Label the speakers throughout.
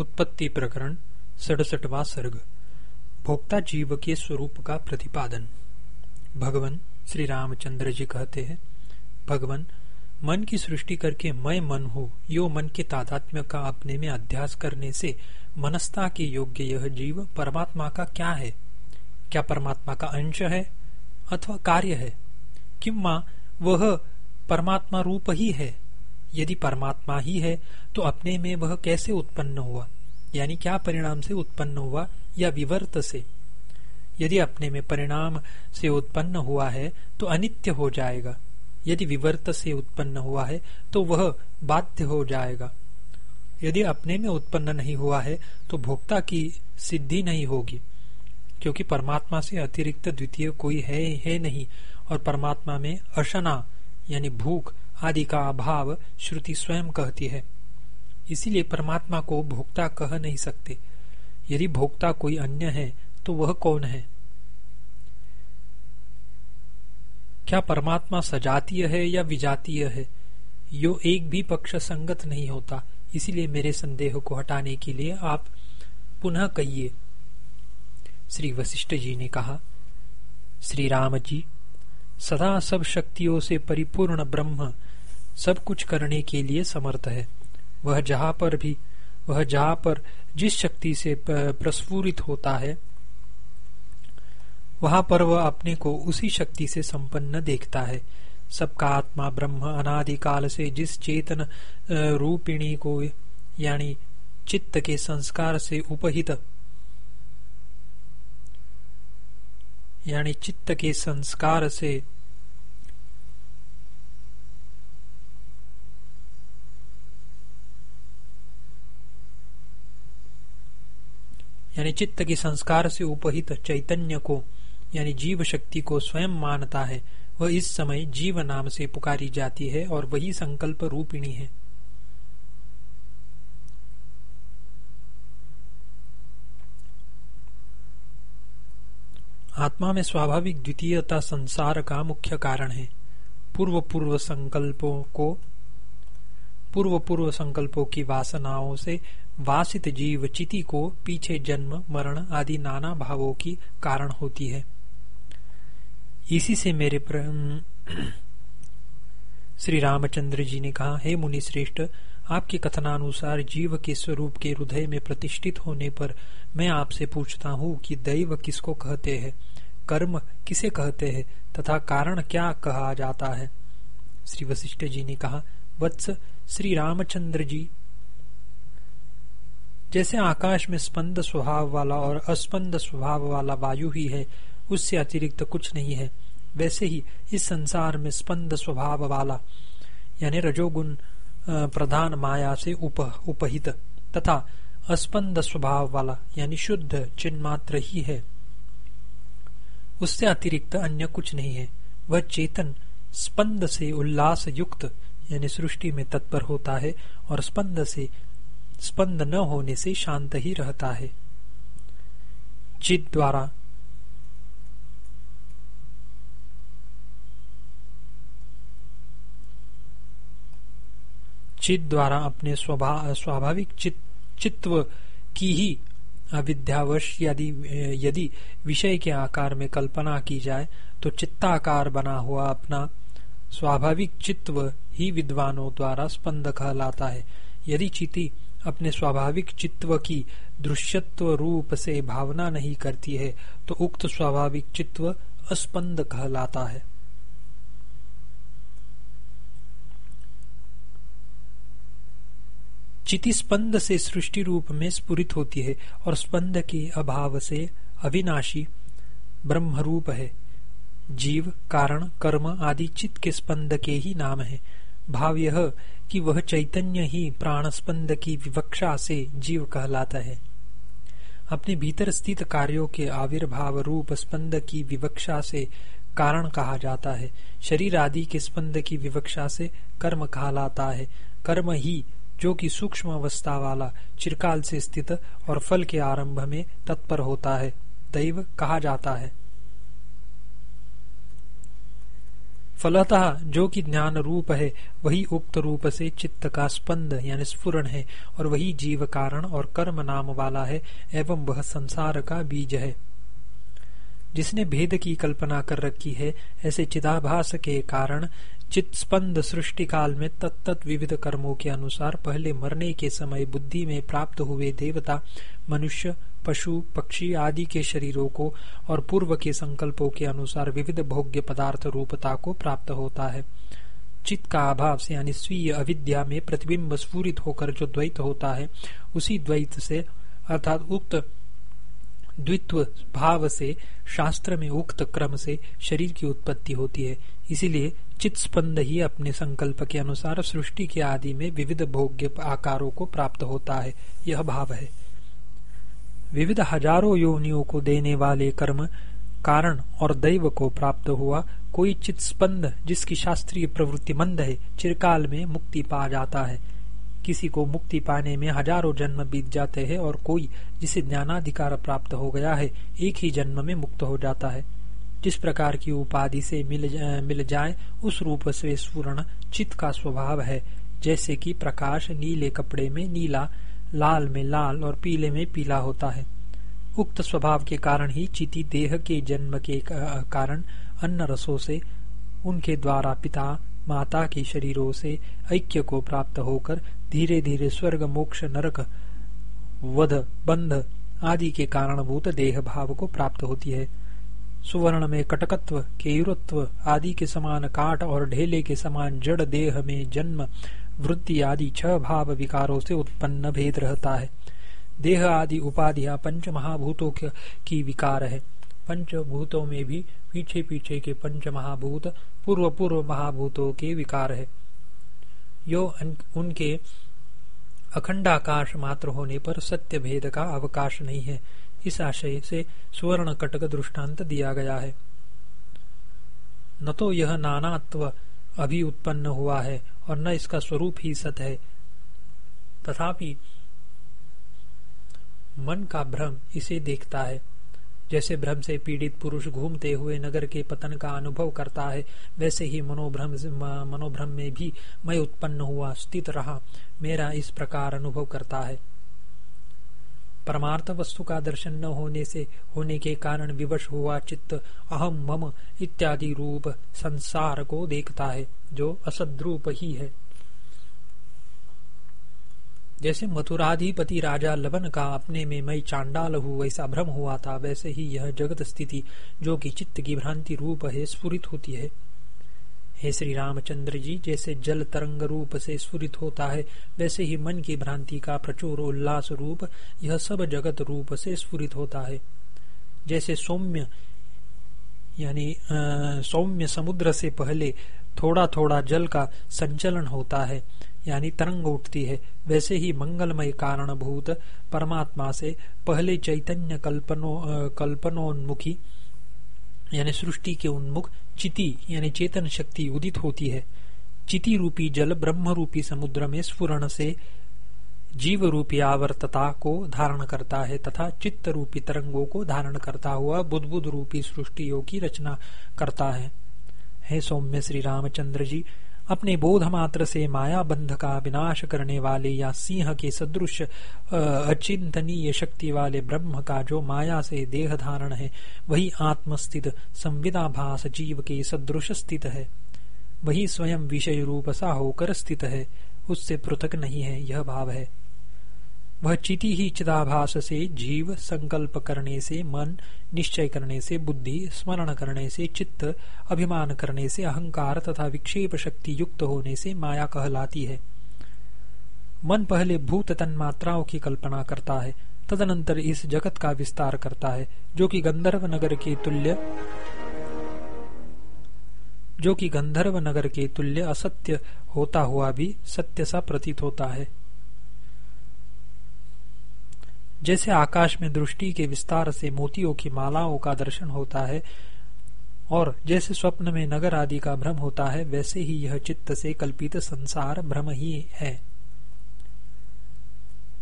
Speaker 1: उत्पत्ति प्रकरण, सड़सठवा सर्ग, भोक्ता जीव के स्वरूप का प्रतिपादन। भगवान श्री रामचंद्र जी कहते हैं, भगवान, मन की सृष्टि करके मैं मन हूँ, यो मन के तादात्म्य का अपने में अध्यास करने से मनस्ता के योग्य यह जीव परमात्मा का क्या है? क्या परमात्मा का अंश है अथवा कार्य है? किम्मा वह परमात्मा रूप ही है? यदि परमात्मा ही है तो अपने में वह कैसे उत्पन्न हुआ? यानी क्या परिणाम से उत्पन्न हुआ या विवर्त से? यदि अपने में परिणाम से उत्पन्न हुआ है तो अनित्य हो जाएगा। यदि विवर्त से उत्पन्न हुआ है तो वह बाध्य हो जाएगा। यदि अपने में उत्पन्न नहीं हुआ है तो भोक्ता की सिद्धि नहीं होगी। क्योंकि परमात्मा से अतिरिक्त द्वितीय कोई है, है नहीं और परमात्मा में अशना यानी भूख आदि का अभाव श्रुति स्वयं कहती है। इसीलिए परमात्मा को भोक्ता कह नहीं सकते। यदि भोक्ता कोई अन्य है तो वह कौन है? क्या परमात्मा सजातीय है या विजातीय है? यो एक भी पक्ष संगत नहीं होता। इसीलिए मेरे संदेह को हटाने के लिए आप पुनः कहिए। श्री वशिष्ठ जी ने कहा, श्री राम जी, सदा सब शक्तियों से परिपूर्ण ब्रह्म सब कुछ करने के लिए समर्थ है। वह जहाँ पर भी, वह जहाँ पर जिस शक्ति से प्रस्फुरित होता है, वहाँ पर वह अपने को उसी शक्ति से संपन्न देखता है। सबका आत्मा ब्रह्म अनादिकाल से जिस चेतन रूपिणी को, यानी चित्त के संस्कार से उपहित, यानी चित्त के संस्कार से यानी चित्त के संस्कार से उपहित चैतन्य को, यानी जीव शक्ति को स्वयं मानता है, वह इस समय जीव नाम से पुकारी जाती है और वही संकल्प रूपिणी है। आत्मा में स्वाभाविक द्वितीयता संसार का मुख्य कारण है। पूर्व पूर्व संकल्पों को पूर्व पूर्व संकल्पों की वासनाओं से वासित जीव चिति को पीछे जन्म, मरण आदि नाना भावों की कारण होती है। इसी से मेरे श्री रामचंद्र जी ने कहा, हे मुनि श्रेष्ठ आपके कथनानुसार जीव के स्वरूप के हृदय में प्रतिष्ठित होने पर मैं आपसे पूछता हूँ कि दैव किसको कहते हैं? कर्म किसे कहते हैं? तथा कारण क्या कहा जाता है? श्री वशिष्ठ जी ने कहा, वत्स श्री रामचंद्र जी। जैसे आकाश में स्पंद स्वभाव वाला और अस्पंद स्वभाव वाला वायु ही है उससे अतिरिक्त कुछ नहीं है। वैसे ही इस संसार में स्पंद स्वभाव वाला यानी रजोगुण प्रधान माया से उप, उपहित तथा अस्पंद स्वभाव वाला यानी शुद्ध चिन्मात्र ही है। उससे अतिरिक्त अन्य कुछ नहीं है। वह चेतन स्पंद से उल्लास युक्त यानी सृष्टि में तत्पर होता है और स्पंद से स्पंद न होने से शांत ही रहता है। चित द्वारा चित द्वारा अपने स्वाभाविक चित, चित्व की ही अविद्यावश यदि यदि विषय के आकार में कल्पना की जाए तो चित्ताकार बना हुआ अपना स्वाभाविक चित्व ही विद्वानों द्वारा स्पंद कहलाता है। यदि चिति अपने स्वाभाविक चित्व की दृश्यत्व रूप से भावना नहीं करती है तो उक्त स्वाभाविक चित्व अस्पंद कहलाता है। चिति स्पंद से सृष्टि रूप में स्पुरित होती है और स्पंद के अभाव से अविनाशी ब्रह्म रूप है। जीव, कारण, कर्म आदि चित्त के स्पंद के ही नाम है। भाव यह कि वह चैतन्य ही प्राणस्पंद की विवक्षा से जीव कहलाता है। अपने भीतर स्थित कार्यों के आविर्भाव रूप स्पंद की विवक्षा से कारण कहा जाता है। शरीर आदि के स्पंद की विवक्षा से कर्म कहलाता है। कर्म ही जो कि सूक्ष्म अवस्था वाला चिरकाल से स्थित और फल के आरंभ में तत्पर होता है, दैव कहा जाता है। फलतः जो कि ज्ञान रूप है, वही उक्त रूप से चित्त का स्पंद, यानी स्फुरन है, और वही जीव कारण और कर्म नाम वाला है, एवं वह संसार का बीज है। जिसने भेद की कल्पना कर रखी है, ऐसे चिदाभास के कारण चित स्पंद सृष्टि काल में तत्त विविध कर्मों के अनुसार पहले मरने के समय बुद्धि में प्राप्त हुए देवता, मनुष्य पशु, पक्षी आदि के शरीरों को और पूर्व के संकल्पों के अनुसार विविध भोग्य पदार्थ रूपता को प्राप्त होता है। चित्त का अभाव से यानी स्वीय अविद्या में प्रतिबिंब स्फूरित होकर जो द्वैत होता है, उसी द्वैत से अर्थात उक्त द्वित्व भाव से, शास्त्र में उक्त क्रम से शरीर की उत्पत्ति होती है। इसीलिए चित स्पंद ही अपने संकल्प के अनुसार सृष्टि के आदि में विविध भोग्य आकारों को प्राप्त होता है। यह भाव है। विविध हज़ारों योनियों को देने वाले कर्म, कारण और दैव को प्राप्त हुआ। कोई चित स्पंद जिसकी शास्त्रीय प्रवृत्ति मंद है, चिरकाल में मुक्ति पा जाता है। किसी को मुक्ति पाने में हज़ारों जन्म बीत जाते हैं और कोई, जिसे ज्ञानाधिकार प्राप्त हो गया है, एक ही जन्म में मुक्त हो जाता है। जिस प्रकार की उपाधि से मिल मिल जाए, उस रूप से स्वर्ण चित्त का स्वभाव है। जैसे कि प्रकाश नीले कपड़े में नीला लाल में लाल और पीले में पीला होता है। उक्त स्वभाव के कारण ही चिति देह के जन्म के कारण अन्न रसों से, उनके द्वारा पिता, माता के शरीरों से ऐक्य को प्राप्त होकर धीरे धीरे स्वर्ग, मोक्ष, नरक, वध, बंध आदि के कारणभूत देह भाव को प्राप्त होती है। सुवर्ण में कटकत्व, केयुरत्व आदि के समान काट और ढेले के समान जड़ देह में जन्म वृत्ति आदि छह भाव विकारों से उत्पन्न भेद रहता है। देह आदि उपाधियाँ पंच महाभूतों की विकार है। पंचभूतों में भी पीछे पीछे के पंच महाभूत पूर्व पूर्व महाभूतों के विकार है। यो उनके अखंडाकाश मात्र होने पर सत्य भेद का अवकाश नहीं है। इस आशय से स्वर्ण कटक दृष्टांत दिया गया है। न तो यह नानात्व अभी उत्पन्न हुआ है। और न इसका स्वरूप ही सत है। तथापि मन का भ्रम इसे देखता है। जैसे भ्रम से पीड़ित पुरुष घूमते हुए नगर के पतन का अनुभव करता है, वैसे ही मनोभ्रम मनोभ्रम में भी मैं उत्पन्न हुआ, स्थित रहा। मेरा इस प्रकार अनुभव करता है। परमार्थ वस्तु का दर्शन न होने से, होने के कारण विवश हुआ चित्त अहम मम इत्यादि रूप संसार को देखता है, जो असद्रूप ही है। जैसे मथुराधिपति राजा लवन का अपने में मई चांडाल हूँ, वैसा भ्रम हुआ था, वैसे ही यह जगत स्थिति, जो कि चित्त की भ्रांति रूप है, स्फुरित होती है। हे श्री रामचंद्र जी, जैसे जल तरंग रूप से स्फुरित होता है, वैसे ही मन की भ्रांति का प्रचुर उल्लास रूप, यह सब जगत रूप से स्फुरित होता है। जैसे सौम्य, यानी सौम्य समुद्र से पहले थोड़ा थोड़ा जल का संचलन होता है, यानी तरंग उठती है, वैसे ही मंगलमय कारणभूत परमात्मा से पहले चैतन्य कल्पनो कल्पनोन्मुखी यानी सृष्टि के उन्मुख, चिति, यानी चेतन शक्ति उदित होती है। चिति रूपी जल ब्रह्म रूपी समुद्र में स्फुरण से जीव रूपी आवर्तता को धारण करता है तथा चित्त रूपी तरंगों को धारण करता हुआ बुद्ध रूपी सृष्टियों की रचना करता है। हे सौम्य श्री रामचंद्र जी अपने बोध मात्र से माया बंध का विनाश करने वाले या सिंह के सदृश अचिंतनीय शक्ति वाले ब्रह्म का जो माया से देह धारण है, वही आत्मस्थित संविदाभास जीव के सदृश स्थित है। वही स्वयं विषय रूप सा होकर स्थित है, उससे पृथक नहीं है, यह भाव है। वह चिति ही चिदाभास से जीव संकल्प करने से मन, निश्चय करने से बुद्धि, स्मरण करने से चित्त, अभिमान करने से अहंकार तथा विक्षेप शक्ति युक्त होने से माया कहलाती है। मन पहले भूत तन्मात्राओं की कल्पना करता है, तदनंतर इस जगत का विस्तार करता है, जो कि गंधर्व नगर के तुल्य, जो कि गंधर्व नगर के तुल्य असत्य होता हुआ भी सत्य सा प्रतीत होता है। जैसे आकाश में दृष्टि के विस्तार से मोतियों की मालाओं का दर्शन होता है और जैसे स्वप्न में नगर आदि का भ्रम होता है, वैसे ही यह चित्त से कल्पित संसार भ्रम ही है।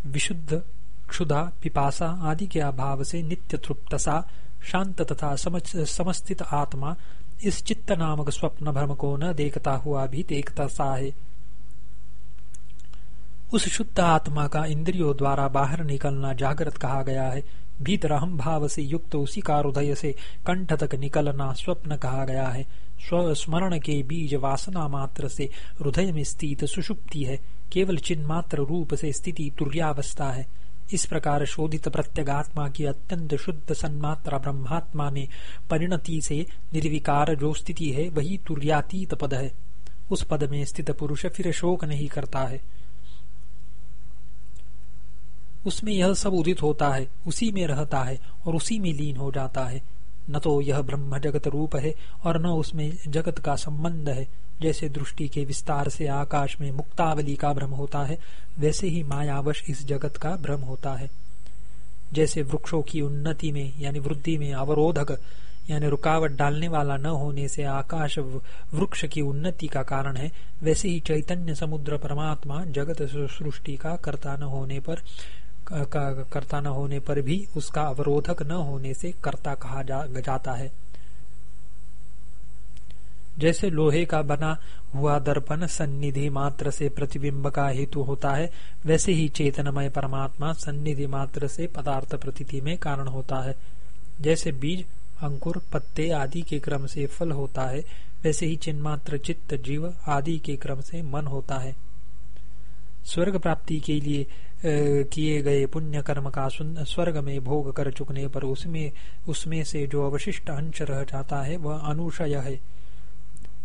Speaker 1: विशुद्ध, क्षुधा, पिपासा आदि के अभाव से नित्य तृप्तसा, शांत तथा समस्थित आत्मा, इस चित्त नामक स्वप्न भ्रम को न देखता हुआ भी देखता सा है। उस शुद्ध आत्मा का इंद्रियों द्वारा बाहर निकलना जागृत कहा गया है। भीतर हम भाव से युक्त उसी का हृदय से कंठ तक निकलना स्वप्न कहा गया है। स्वस्मरण के बीज वासना मात्र से हृदय में स्थित सुषुप्ति है। केवल चिन्ह मात्र रूप से स्थिति तुर्यावस्था है। इस प्रकार शोधित प्रत्यगात्मा की अत्यंत शुद्ध सन्मात्रा ब्रह्मात्मा में परिणति से निर्विकार जो स्थिति है, वही तुर्यातीत पद है। उस पद में स्थित पुरुष फिर शोक नहीं करता है। उसमें यह सब उदित होता है, उसी में रहता है और उसी में लीन हो जाता है। न तो यह ब्रह्म जगत रूप है और न उसमें जगत का संबंध है। जैसे दृष्टि के विस्तार से आकाश में मुक्तावली का भ्रम होता है, वैसे ही मायावश इस जगत का भ्रम होता है। जैसे वृक्षों की उन्नति में, यानी वृद्धि में अवरोधक, यानी रुकावट डालने वाला न होने से आकाश वृक्ष की उन्नति का कारण है, वैसे ही चैतन्य समुद्र परमात्मा जगत सृष्टि का कर्ता न होने पर कर्ता न होने पर भी उसका अवरोधक न होने से कर्ता कहा जा, जाता है। जैसे लोहे का बना हुआ दर्पण सन्निधि मात्र से प्रतिबिंब का हेतु होता है वैसे ही चेतनमय परमात्मा सन्निधि मात्र से पदार्थ प्रतीति में कारण होता है। जैसे बीज अंकुर पत्ते आदि के क्रम से फल होता है वैसे ही चिन्मात्र चित्त जीव आदि के क्रम से मन होता है। स्वर्ग प्राप्ति के लिए किए गए पुण्य कर्म का स्वर्ग में भोग कर चुकने पर उसमें उसमें से जो अवशिष्ट अंश रह जाता है, वह अनुशय है।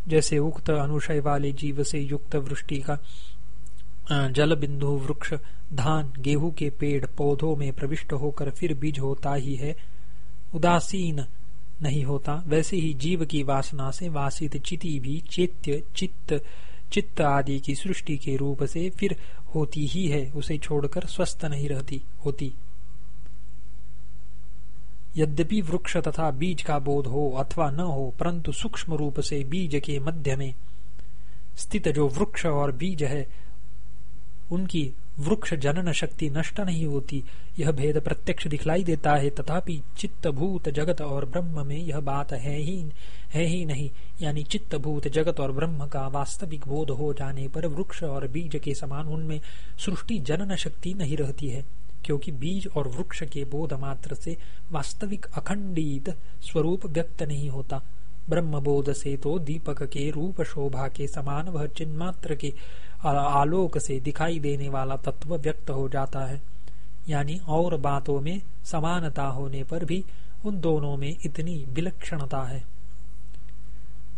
Speaker 1: जैसे उक्त अनुशय वाले जीव से युक्त वृष्टि का जल बिंदु वृक्ष, धान, गेहूँ के पेड़ पौधों में प्रविष्ट होकर फिर बीज होता ही है। उदासीन नहीं होता। वैसे ही जीव की वासना से वासित चिति भी चैत्य चित्त चित्त आदि की सृष्टि के रूप से फिर होती ही है, उसे छोड़कर स्वस्थ नहीं रहती, होती। यद्यपि वृक्ष तथा बीज का बोध हो अथवा न हो, परंतु सूक्ष्म रूप से बीज के मध्य में स्थित जो वृक्ष और बीज है, उनकी वृक्ष जनन शक्ति नष्ट नहीं होती, यह भेद प्रत्यक्ष दिखलाई देता है, तथापि चित्त भूत जगत और ब्रह्म में यह बात है ही है ही नहीं। यानी चित्त भूत जगत और ब्रह्म का वास्तविक बोध हो जाने पर वृक्ष और बीज के समान उनमें सृष्टि जनन शक्ति नहीं रहती है, क्योंकि बीज और वृक्ष के बोध मात्र से वास्तविक अखंडित स्वरूप व्यक्त नहीं होता। ब्रह्म बोध से तो दीपक के रूप शोभा के समान, वह चिन्मात्र के आलोक से दिखाई देने वाला तत्व व्यक्त हो जाता है। यानी और बातों में समानता होने पर भी उन दोनों में इतनी विलक्षणता है।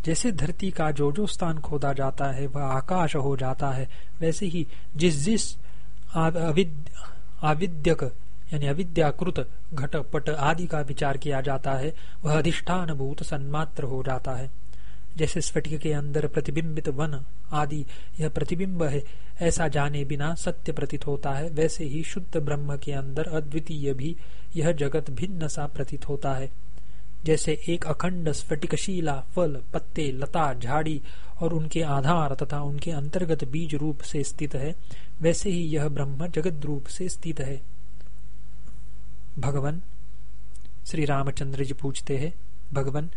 Speaker 1: जैसे धरती का जो जो स्थान खोदा जाता है, वह आकाश हो जाता है, वैसे ही जिस जिस आविद्यक यानी अविद्याकृत घट पट आदि का विचार किया जाता है, वह अधिष्ठान भूत सन्मात्र हो जाता है। जैसे स्फटिक के अंदर प्रतिबिंबित वन आदि, यह प्रतिबिंब है। ऐसा जाने बिना सत्य प्रतीत होता है। वैसे ही शुद्ध ब्रह्म के अंदर अद्वितीय भी यह जगत भिन्न सा प्रतीत होता है। जैसे एक अखंड स्फटिकशीला, फल, पत्ते, लता, झाड़ी और उनके आधार तथा उनके अंतर्गत बीज रूप से स्थित है, वैसे ही यह ब्रह्म जगत रूप से स्थित है। भगवान श्री रामचंद्र जी पूछते हैं, भगवान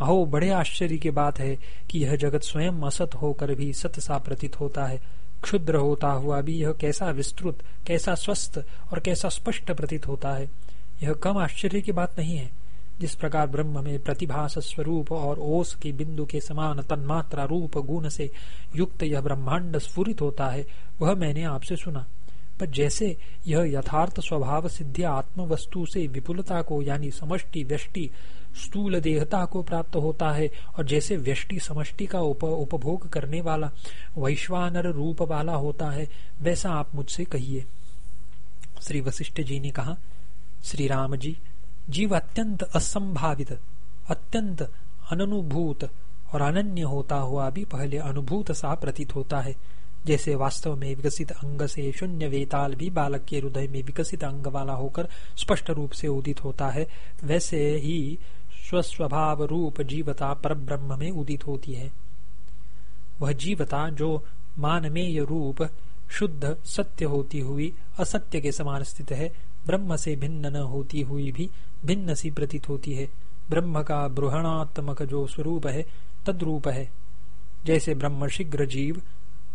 Speaker 1: अहो, बड़े आश्चर्य की बात है कि यह जगत स्वयं असत होकर भी सत सा प्रतीत होता है। क्षुद्र होता हुआ भी यह कैसा विस्तृत, कैसा स्वस्थ और कैसा स्पष्ट प्रतीत होता है। यह कम आश्चर्य की बात नहीं है। जिस प्रकार ब्रह्म में प्रतिभास स्वरूप और ओस के बिंदु के समान तन्मात्रा रूप गुण से युक्त यह ब्रह्मांड स्फुरित होता है, वह मैंने आपसे सुना। पर जैसे यह यथार्थ स्वभाव सिद्धि आत्म वस्तु से विपुलता को यानी समष्टि, व्यष्टि स्थूल देहता को प्राप्त होता है और जैसे व्यष्टि समष्टि का उप, उपभोग करने वाला वैश्वानर रूप वाला होता है वैसा आप मुझसे कहिए। श्री वशिष्ठ जी ने कहा श्री राम जी जीव अत्यंत असंभावित अत्यंत अनुभूत और अनन्य होता हुआ भी पहले अनुभूत सा प्रतीत होता है। जैसे वास्तव में विकसित अंग से शून्य वेताल भी बालक के हृदय में विकसित अंग वाला होकर स्पष्ट रूप से उदित होता है वैसे ही स्वस्वभाव रूप जीवता पर ब्रह्म में उदित होती है। वह जीवता जो मानमेय रूप शुद्ध सत्य होती हुई, असत्य के समान स्थित है, ब्रह्म से भिन्न न होती हुई भी भिन्न सी प्रतीत होती है। ब्रह्म का बृहणात्मक जो स्वरूप है, तद्रूप है। जैसे ब्रह्म शीघ्र जीव,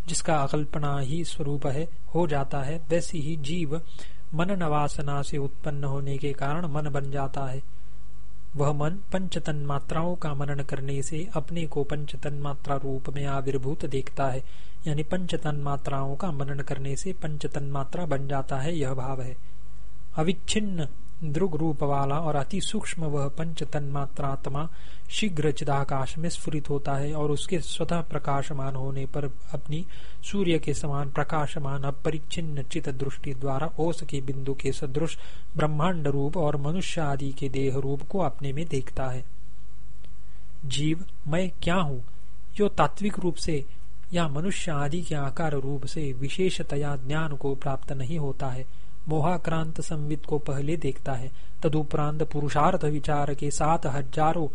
Speaker 1: जिसका अकल्पना ही स्वरूप है, हो जाता है, वैसी ही जीव मन नवासना से उत्पन्न होने के कारण मन बन जाता है। वह मन पंच तन मात्राओं का मनन करने से अपने को पंच तन मात्रा रूप में आविर्भूत देखता है। यानी पंच तन मात्राओं का मनन करने से पंच तन मात्रा बन जाता है, यह भाव है। अविच्छिन्न द्रुग रूप वाला और अति सूक्ष्म वह पंच तन्मात्रात्मा शीघ्र चिदाकाश में स्फुरित होता है और उसके स्वतः प्रकाशमान होने पर अपनी सूर्य के समान प्रकाशमान अपरिच्छिन्न चित दृष्टि द्वारा ओस के बिंदु के सदृश ब्रह्मांड रूप और मनुष्य आदि के देह रूप को अपने में देखता है। जीव, मैं क्या हूँ? जो तात्विक रूप से या मनुष्य आदि के आकार रूप से विशेषतया ज्ञान को प्राप्त नहीं होता है। मोहाक्रांत संवित को पहले देखता है। तदुपरांत पुरुषार्थ विचार के साथ हज़ारों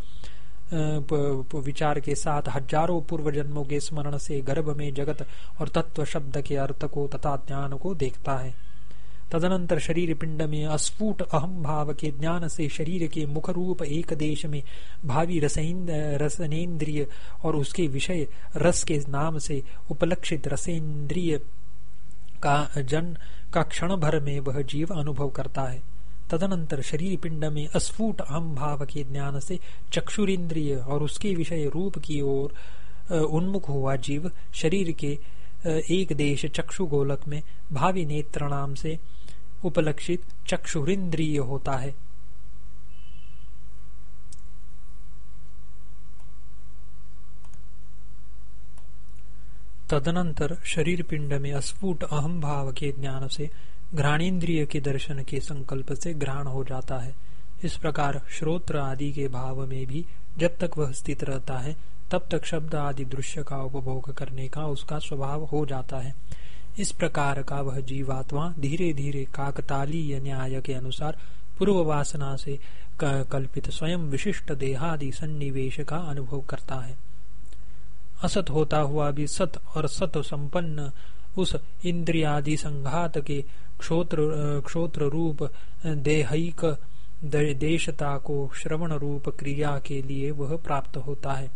Speaker 1: विचार के साथ हज़ारों पूर्व जन्मों के स्मरण से गर्भ में जगत और तत्व शब्द के अर्थ को तथा ज्ञान को देखता है। तदनंतर शरीर पिंड में अस्फुट अहम भाव के ज्ञान से शरीर के मुख रूप एक देश में भावी रसनेन्द्रिय और उसके विषय रस के नाम से उपलक्षित रसेन्द्रिय का जन का क्षण भर में वह जीव अनुभव करता है। तदनंतर शरीर पिंड में अस्फुट अहम भाव के ज्ञान से चक्षुरिंद्रिय और उसके विषय रूप की ओर उन्मुख हुआ जीव शरीर के एक देश चक्षु गोलक में भावी नेत्र नाम से उपलक्षित चक्षुरिंद्रिय होता है। तदनंतर शरीर पिंड में अस्फुट अहम भाव के ज्ञान से घ्राणेन्द्रिय के दर्शन के संकल्प से ग्रहण हो जाता है। इस प्रकार श्रोत्र आदि के भाव में भी जब तक वह स्थित रहता है, तब तक शब्द आदि दृश्य का उपभोग करने का उसका स्वभाव हो जाता है। इस प्रकार का वह जीवात्मा धीरे धीरे काकतालीय न्याय के अनुसार पूर्व वासना से कल्पित स्वयं विशिष्ट देहादि सन्निवेश का अनुभव करता है। असत होता हुआ भी सत और सत संपन्न उस इंद्रियादि संघात के क्षोत्र क्षोत्र रूप, देहिक देशता को श्रवण रूप क्रिया के लिए वह प्राप्त होता है।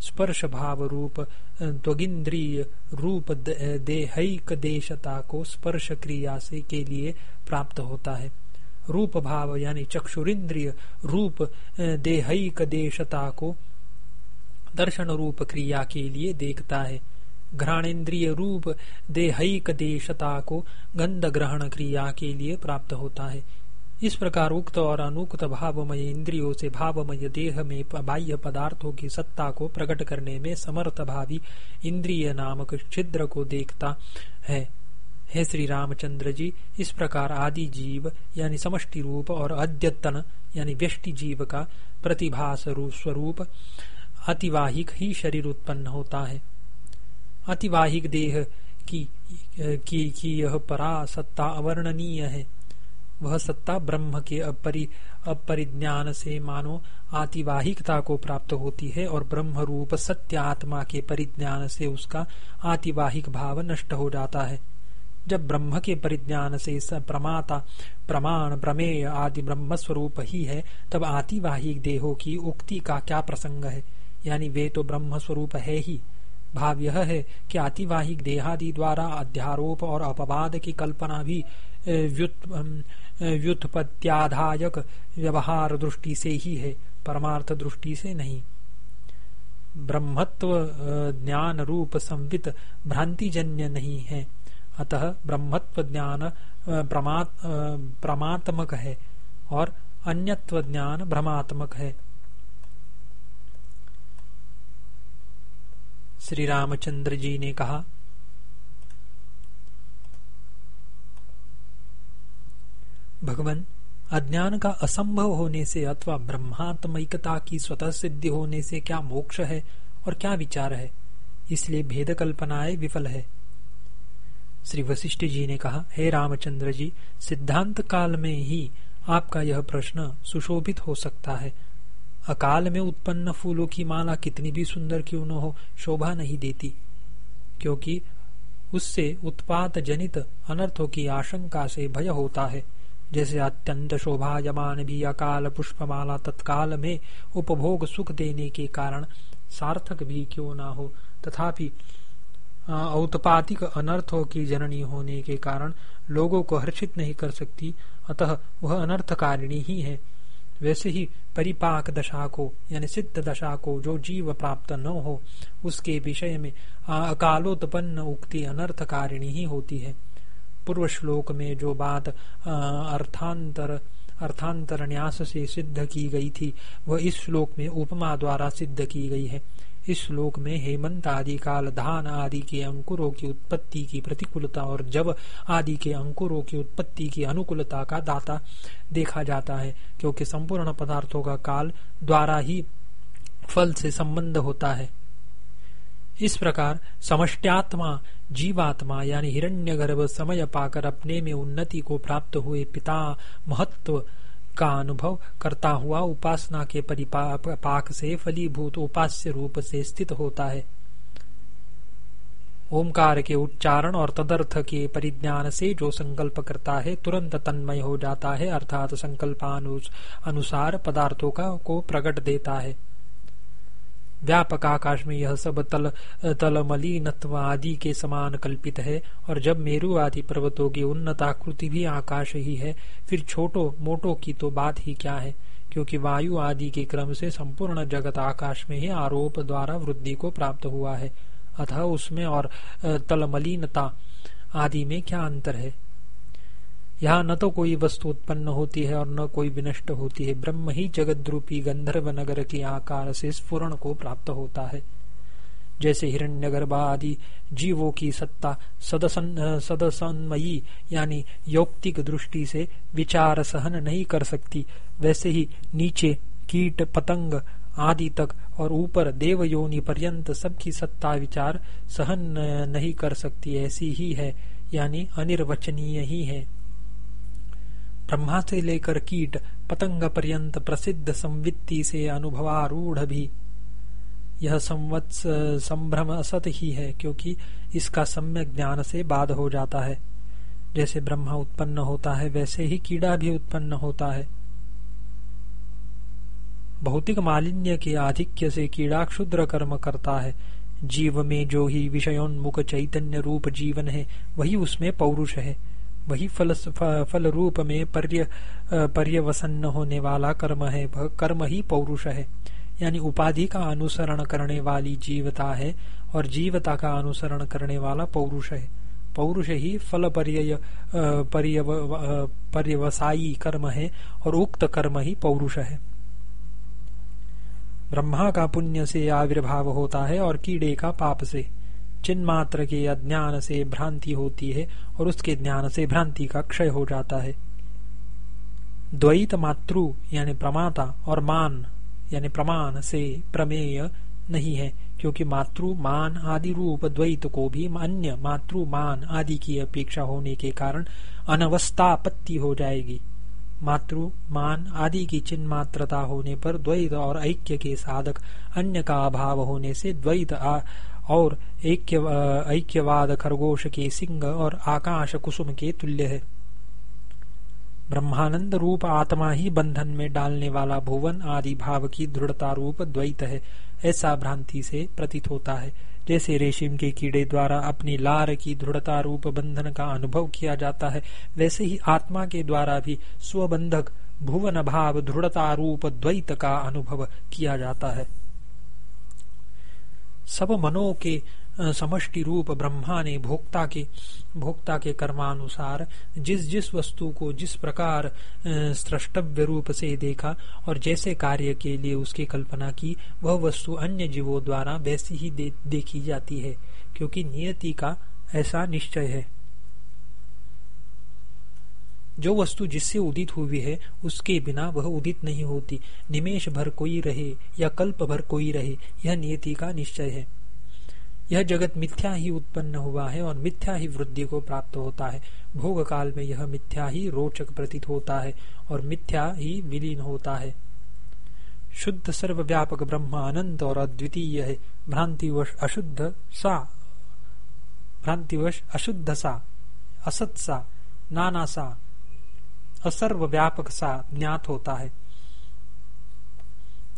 Speaker 1: स्पर्श भाव रूप, त्वगिंद्रिय रूप देहिक देशता को स्पर्श क्रिया से के लिए प्राप्त होता है। रूप भाव यानी चक्षुरिंद्रिय रूप, देहिक देशता को दर्शन रूप क्रिया के लिए देखता है। घ्राणेन्द्रिय रूप देहिक देशता को गंध ग्रहण क्रिया के लिए प्राप्त होता है। इस प्रकार उक्त और अनुक्त भावमय इंद्रियों से भावमय देह में बाह्य पदार्थों की सत्ता को प्रकट करने में समर्थ भावी इंद्रिय नामक छिद्र को देखता है। हे श्री रामचंद्र जी, इस प्रकार आदि जीव, यानी समष्टि रूप और अद्यतन, यानी व्यष्टि जीव का प्रतिभास स्वरूप अतिवाहिक ही शरीर उत्पन्न होता है। अतिवाहिक देह की की, की यह परा सत्ता अवर्णनीय है। वह सत्ता ब्रह्म के अपरि अपरिज्ञान से मानो आतिवाहिकता को प्राप्त होती है और ब्रह्म रूप सत्य आत्मा के परिज्ञान से उसका आतिवाहिक भाव नष्ट हो जाता है। जब ब्रह्म के परिज्ञान से प्रमाता प्रमाण प्रमेय आदि ब्रह्म स्वरूप ही है तब आतिवाहिक देहों की उक्ति का क्या प्रसंग है? यानी वे तो ब्रह्म स्वरूप है ही। भाव यह है कि अतिवाहिक देहादि द्वारा अध्यारोप और अपवाद की कल्पना भी व्युत्पत्त्याधायक व्यवहार दृष्टि से ही है, परमार्थ दृष्टि से नहीं। ब्रह्मत्व ज्ञान रूप संवित भ्रांतिजन्य नहीं है। अतः ब्रह्मत्व ज्ञान प्रमात्मक है और अन्यत्व ज्ञान भ्रमात्मक है। श्री रामचंद्र जी ने कहा, भगवान, अज्ञान का असंभव होने से अथवा ब्रह्मात्मिकता की स्वतः सिद्धि होने से क्या मोक्ष है और क्या विचार है? इसलिए भेद कल्पनाएँ विफल है। श्री वशिष्ठ जी ने कहा, हे रामचंद्र जी सिद्धांत काल में ही आपका यह प्रश्न सुशोभित हो सकता है। अकाल में उत्पन्न फूलों की माला कितनी भी सुंदर क्यों न हो, शोभा नहीं देती। क्योंकि उससे उत्पात जनित अनर्थों की आशंका से भय होता है। जैसे अत्यंत शोभायमान भी अकाल पुष्पमाला तत्काल में उपभोग सुख देने के कारण सार्थक भी क्यों ना हो, तथापि औतपातिक अनर्थों की जननी होने के कारण लोगों को हर्षित नहीं कर सकती, अतः वह अनर्थकारिणी ही है। वैसे ही परिपाक दशा को, यानी सिद्ध दशा को जो जीव प्राप्त न हो, उसके विषय में अकालोत्पन्न उक्ति अनर्थकारिणी ही होती है। पूर्व श्लोक में जो बात अर्थांतर अर्थांतर न्यास से सिद्ध की गई थी, वह इस श्लोक में उपमा द्वारा सिद्ध की गई है। इस श्लोक में हेमंत आदि काल धान आदि के अंकुरों की उत्पत्ति की प्रतिकूलता और जब आदि के अंकुरों की उत्पत्ति की अनुकूलता का दाता देखा जाता है, क्योंकि संपूर्ण पदार्थों का काल द्वारा ही फल से संबंध होता है। इस प्रकार समष्ट्यात्मा, जीवात्मा यानी हिरण्यगर्भ समय पाकर अपने में उन्नति को प्राप्त हुए पिता, महत्व का अनुभव करता हुआ उपासना के परिपाक से फलीभूत उपास्य रूप से स्थित होता है। ओमकार के उच्चारण और तदर्थ के परिज्ञान से जो संकल्प करता है, तुरंत तन्मय हो जाता है, अर्थात संकल्पानुसार पदार्थों का को प्रकट देता है। व्यापक आकाश में यह सब तल तल मलिनत्व आदि के समान कल्पित है, और जब मेरु आदि पर्वतों की उन्नत आकृति भी आकाश ही है, फिर छोटो मोटो की तो बात ही क्या है? क्योंकि वायु आदि के क्रम से संपूर्ण जगत आकाश में ही आरोप द्वारा वृद्धि को प्राप्त हुआ है। अतः उसमें और तलमलिनता आदि में क्या अंतर है? यहाँ न तो कोई वस्तु उत्पन्न होती है और न कोई विनष्ट होती है। ब्रह्म ही जगत रूपी गंधर्व नगर के आकार से स्फुरण को प्राप्त होता है। जैसे हिरण्यगर्भ आदि जीवों की सत्ता सदसन, सदसन्मयी, यानी यौक्तिक दृष्टि से विचार सहन नहीं कर सकती, वैसे ही नीचे कीट, पतंग आदि तक और ऊपर देव योनि पर्यंत सबकी सत्ता विचार सहन नहीं कर सकती, ऐसी ही है, यानी अनिर्वचनीय ही है। ब्रह्मा से लेकर कीट पतंग पर्यंत प्रसिद्ध संवित्ति से अनुभवारूढ़ भी यह संवत्स, संभ्रम असत ही है, क्योंकि इसका सम्यक ज्ञान से बाध हो जाता है। जैसे ब्रह्मा उत्पन्न होता है, वैसे ही कीड़ा भी उत्पन्न होता है। भौतिक मालिन्य के आधिक्य से कीड़ा क्षुद्र कर्म करता है। जीव में जो ही विषयोन्मुख चैतन्य रूप जीवन है, वही उसमें पौरुष है। वही फल फल रूप में पर्य पर्यवसन्न होने वाला कर्म है वह कर्म ही पौरुष है। यानी उपाधि का अनुसरण करने वाली जीवता है और जीवता का अनुसरण करने वाला पौरुष है। पौरुष ही फल पर्य पर्यवसायी कर्म है और उक्त कर्म ही पौरुष है। ब्रह्मा का पुण्य से आविर्भाव होता है और कीड़े का पाप से। चिन्ह मात्र के अज्ञान से भ्रांति होती है और उसके ज्ञान से भ्रांति का क्षय हो जाता है। द्वैत मातृ यानी प्रमाता और मान यानी प्रमाण से प्रमेय नहीं है, क्योंकि मातृ, मान आदि रूप द्वैत को भी अन्य मातृ, मान आदि की अपेक्षा होने के कारण अनवस्थापत्ति हो जाएगी। मातृ, मान आदि की चिन्ह मात्रता होने पर द्वैत और ऐक्य के साधक अन्य का अभाव होने से द्वैत और ऐक्यवाद खरगोश के सिंह और आकाश कुसुम के तुल्य है। ब्रह्मानंद रूप आत्मा ही बंधन में डालने वाला भुवन आदि भाव की दृढ़ता रूप द्वैत है। ऐसा भ्रांति से प्रतीत होता है। जैसे रेशम के कीड़े द्वारा अपनी लार की दृढ़ता रूप बंधन का अनुभव किया जाता है, वैसे ही आत्मा के द्वारा भी स्वबंधक भुवन भाव दृढ़ता रूप द्वैत का अनुभव किया जाता है। सब मनो के समष्टि रूप ब्रह्मा ने भोक्ता के भोक्ता के कर्मानुसार जिस जिस वस्तु को जिस प्रकार स्रष्टव्य रूप से देखा और जैसे कार्य के लिए उसकी कल्पना की वह वस्तु अन्य जीवों द्वारा वैसी ही दे, देखी जाती है क्योंकि नियति का ऐसा निश्चय है। जो वस्तु जिससे उदित हुई है, उसके बिना वह उदित नहीं होती। निमेश भर कोई रहे या कल्प भर कोई रहे, यह नियति का निश्चय है। यह जगत मिथ्या ही उत्पन्न हुआ है और मिथ्या ही वृद्धि को प्राप्त होता है। भोग काल में यह मिथ्या ही रोचक प्रतीत होता है और मिथ्या ही विलीन होता है। शुद्ध सर्वव्यापक ब्रह्म अनंत और अद्वितीय है। भ्रांतिवश अशुद्ध सा, भ्रांतिवश अशुद्ध सा, असत सा, नाना सा असर्व व्यापक सा ज्ञात होता है।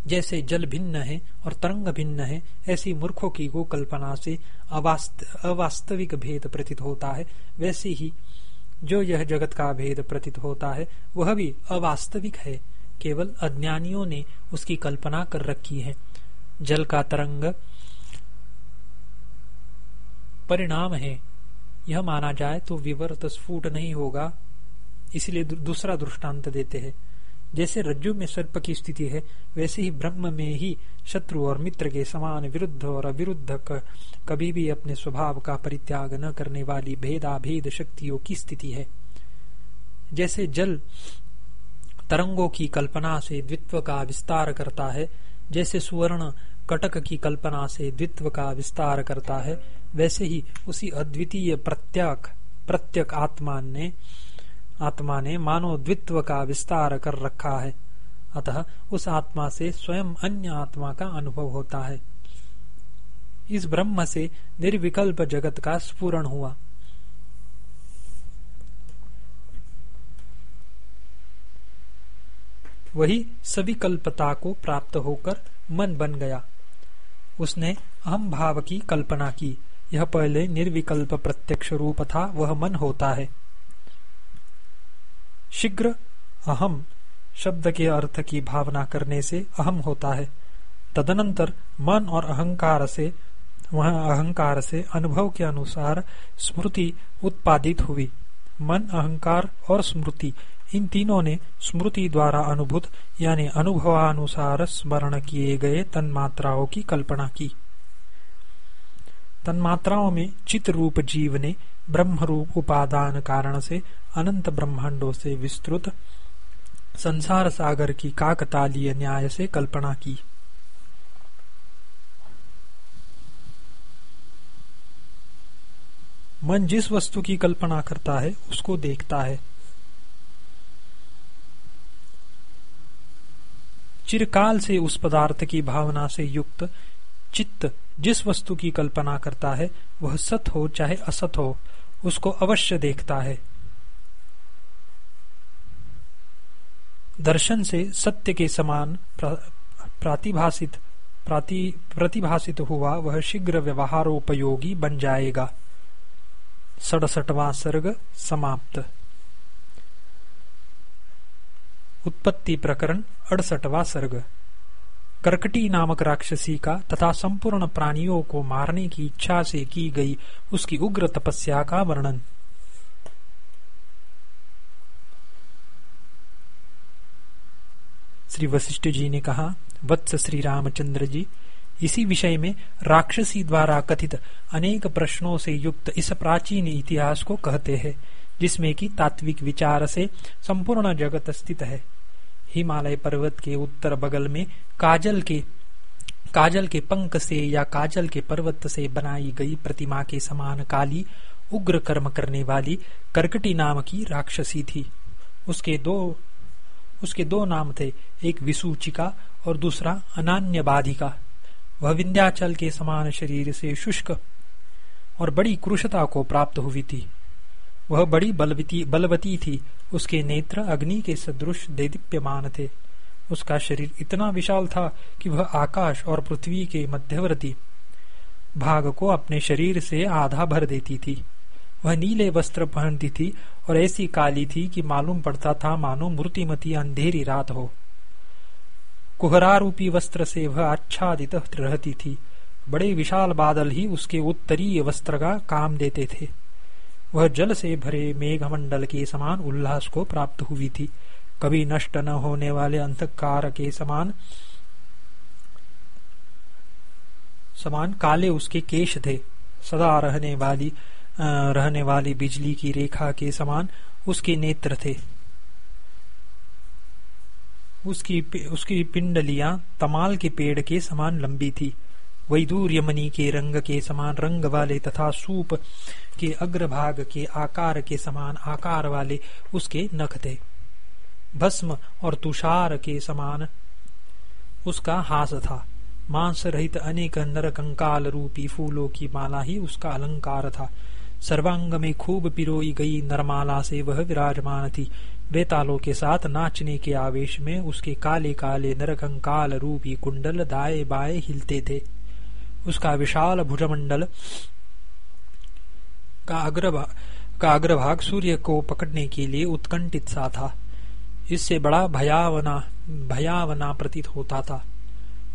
Speaker 1: जैसे जल भिन्न है और तरंग भिन्न है, ऐसी मूर्खों की गो कल्पना से अवास्तविक भेद प्रतीत होता है। वैसे ही जो यह जगत का भेद प्रतीत होता है, वह भी अवास्तविक है। केवल अज्ञानियों ने उसकी कल्पना कर रखी है। जल का तरंग परिणाम है। यह माना जाए तो विवर्त स्फुट नहीं होगा। इसलिए दूसरा दृष्टांत देते हैं। जैसे रज्जु में सर्प की स्थिति है, वैसे ही ब्रह्म में ही शत्रु और मित्र के समान विरुद्ध और अविरुद्ध कभी भी अपने स्वभाव का परित्याग न करने वाली भेदाभेद शक्तियों की स्थिति है। जैसे जल तरंगों की कल्पना से द्वित्व का विस्तार करता है, जैसे सुवर्ण कटक की कल्पना से द्वित्व का विस्तार करता है, वैसे ही उसी अद्वितीय प्रत्यक प्रत्यक आत्मा ने आत्मा ने मानव द्वित्व का विस्तार कर रखा है। अतः उस आत्मा से स्वयं अन्य आत्मा का अनुभव होता है। इस ब्रह्म से निर्विकल्प जगत का स्पूरण हुआ। वही सविकल्पता को प्राप्त होकर मन बन गया। उसने अहम भाव की कल्पना की। यह पहले निर्विकल्प प्रत्यक्ष रूप था, वह मन होता है। शीघ्र अहम शब्द के अर्थ की भावना करने से अहम होता है। तदनंतर मन और अहंकार से, वह अहंकार से अनुभव के अनुसार स्मृति उत्पादित हुई। मन, अहंकार और स्मृति, इन तीनों ने स्मृति द्वारा अनुभूत, यानी अनुभवानुसार स्मरण किए गए तन्मात्राओं की कल्पना की। तन्मात्राओं में चित रूप जीव ने ब्रह्म रूप उपादान कारण से अनंत ब्रह्मांडों से विस्तृत संसार सागर की काकतालीय न्याय से कल्पना की। मन जिस वस्तु की कल्पना करता है, उसको देखता है। चिरकाल से उस पदार्थ की भावना से युक्त चित्त जिस वस्तु की कल्पना करता है वह सत हो चाहे असत हो उसको अवश्य देखता है। दर्शन से सत्य के समान प्रातिभाषित प्राति, प्रतिभाषित हुआ वह शीघ्र व्यवहारोपयोगी बन जाएगा। सड़सठवा सर्ग समाप्त। उत्पत्ति प्रकरण अड़सठवा सर्ग। कर्कटी नामक राक्षसी का तथा संपूर्ण प्राणियों को मारने की इच्छा से की गई उसकी उग्र तपस्या का वर्णन। श्री वशिष्ठ जी ने कहा, वत्स श्री रामचंद्र जी, इसी विषय में राक्षसी द्वारा कथित अनेक प्रश्नों से युक्त इस प्राचीन इतिहास को कहते हैं, जिसमें कि तात्विक विचार से संपूर्ण जगत स्थित है। हिमालय पर्वत के उत्तर बगल में काजल के काजल के पंख से या काजल के पर्वत से बनाई गई प्रतिमा के समान काली उग्र कर्म करने वाली कर्कटी नाम की राक्षसी थी। उसके दो उसके दो नाम थे, एक विसूचिका और दूसरा अनान्य बाधिका। वह विंध्याचल के समान शरीर से शुष्क और बड़ी क्रुशता को प्राप्त हुई थी। वह बड़ी बलवती बलवती थी। उसके नेत्र अग्नि के सदृश देदीप्यमान थे। उसका शरीर इतना विशाल था कि वह आकाश और पृथ्वी के मध्यवर्ती भाग को अपने शरीर से आधा भर देती थी। वह नीले वस्त्र पहनती थी और ऐसी काली थी कि मालूम पड़ता था, मानो मूर्तिमती अंधेरी रात हो। कुहरारूपी वस्त्र से वह आच्छादित रहती थी। बड़े विशाल बादल ही उसके उत्तरीय वस्त्र का काम देते थे। वह जल से भरे मेघमंडल के समान उल्लास को प्राप्त हुई थी। कभी नष्ट न होने वाले अंधकार के समान समान काले उसके केश थे। सदा रहने वाली आ, रहने वाली बिजली की रेखा के समान उसके नेत्र थे। उसकी उसकी पिंडलियाँ तमाल के पेड़ के समान लंबी थी। वैदूर्यमणि के रंग के समान रंग वाले तथा सूप के अग्रभाग के आकार के समान आकार वाले उसके नख थे। भस्म और तुषार के समान उसका हास था। मांस रहित अनेक नरकंकाल रूपी फूलों की माला ही उसका अलंकार था। सर्वांग में खूब पिरोई गई नरमाला से वह विराजमान थी। बेतालों के साथ नाचने के आवेश में उसके काले काले नरकंकाल रूपी कुंडल दाए बाए हिलते थे। उसका विशाल भुजमंडल का अग्रभाग का अग्रभाग सूर्य को पकड़ने के लिए उत्कंठित सा था। इससे बड़ा भयावना भयावना प्रतीत होता था।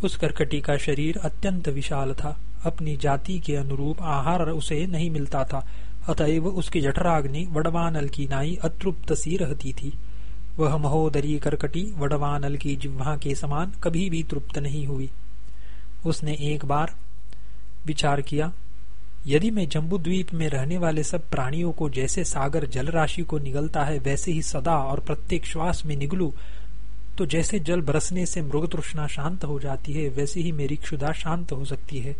Speaker 1: उस करकटी का शरीर अत्यंत विशाल था। अपनी जाति के अनुरूप आहार उसे नहीं मिलता था। अतएव उसकी जठराग्नि वडवानल की नाई अतृप्त सी रहती थी। वह महोदरी करकटी वडवानल की जिह्वा के समान कभी भी तृप्त नहीं हुई। उसने एक बार विचार किया यदि मैं जम्बू द्वीप में रहने वाले सब प्राणियों को जैसे सागर जल राशि को निगलता है, वैसे ही सदा और प्रत्येक श्वास में निगलू तो जैसे जल बरसने से मृग तृष्णा शांत हो जाती है, वैसे ही मेरी क्षुदा शांत हो सकती है।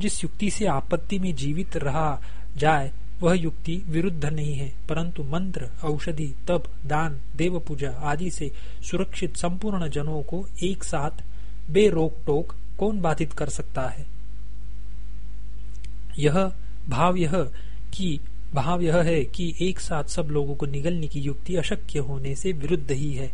Speaker 1: जिस युक्ति से आपत्ति में जीवित रहा जाए, वह युक्ति विरुद्ध नहीं है, परंतु मंत्र, औषधि, तप, दान देव पूजा आदि से सुरक्षित संपूर्ण जनों को एक साथ बेरोक टोक कौन बाधित कर सकता है? यह भाव यह कि, भाव यह है कि एक साथ सब लोगों को निगलने की युक्ति अशक्य होने से विरुद्ध ही है।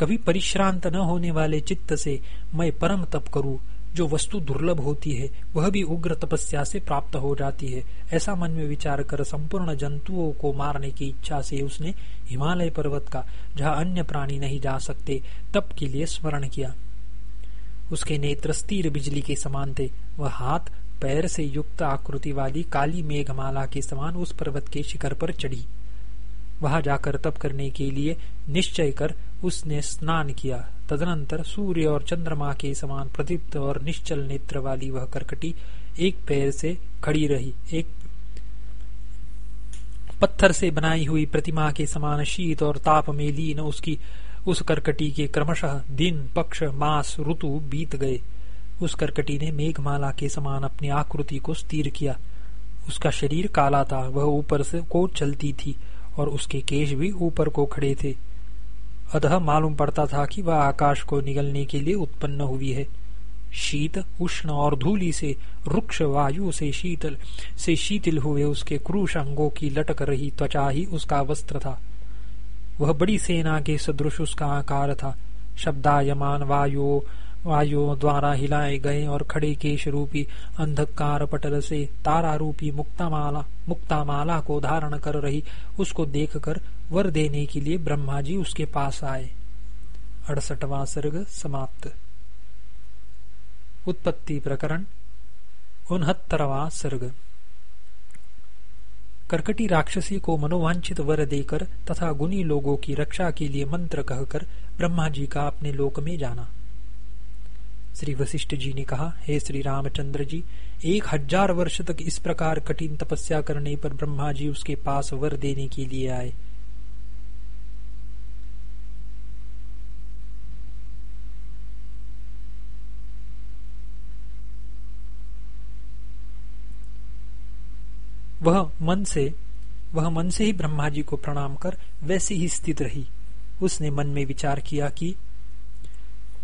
Speaker 1: कभी परिश्रांत न होने वाले चित्त से मैं परम तप करूँ, जो वस्तु दुर्लभ होती है, वह भी उग्र तपस्या से प्राप्त हो जाती है। ऐसा मन में विचार कर संपूर्ण जंतुओं को मारने की इच्छा से उसने हिमालय पर्वत का, जहाँ अन्य प्राणी नहीं जा सकते, तप के लिए स्मरण किया। उसके नेत्र स्थिर बिजली के समान थे। वह हाथ, पैर से युक्त आकृति वाली काली मेघमाला के समान उस पर्वत के शिखर पर चढ़ी। वहाँ जाकर तप करने के लिए निश्चय कर उसने स्नान किया। तदनंतर सूर्य और चंद्रमा के समान प्रदीप्त और निश्चल नेत्र वाली वह करकटी एक पैर से खड़ी रही। एक पत्थर से बनाई हुई प्रतिमा के समान शीत और ताप में लीन उसकी उस करकटी के क्रमशः दिन, पक्ष, मास, ऋतु बीत गए। उस करकटी ने मेघमाला के समान अपनी आकृति को स्थिर किया। उसका शरीर काला था, वह ऊपर से को चलती थी और उसके केश भी ऊपर को खड़े थे। अतः मालूम पड़ता था कि वह आकाश को निगलने के लिए उत्पन्न हुई है। शीत, उष्ण और धूली से रुक्ष वायु से शीतल से शीतल हुए उसके क्रूश अंगों की लटक रही त्वचा ही उसका वस्त्र था। वह बड़ी सेना के सदृश उसका आकार था। शब्दायमान वायु वायु द्वारा हिलाए गए और खड़े केश रूपी अंधकार पटल से तारा रूपी मुक्तामाला मुक्तामाला को धारण कर रही, उसको देखकर वर देने के लिए ब्रह्मा जी उसके पास आए। अड़सठवा सर्ग समाप्त। उत्पत्ति प्रकरण उनहत्तरवा सर्ग। करकटी राक्षसी को मनोवांछित वर देकर तथा गुणी लोगों की रक्षा के लिए मंत्र कहकर ब्रह्मा जी का अपने लोक में जाना। श्री वशिष्ठ जी ने कहा, हे श्री रामचंद्र जी एक हज़ार वर्ष तक इस प्रकार कठिन तपस्या करने पर ब्रह्मा जी उसके पास वर देने के लिए आए। वह मन से, वह मन से ही ब्रह्मा जी को प्रणाम कर वैसी ही स्थित रही। उसने मन में विचार किया कि,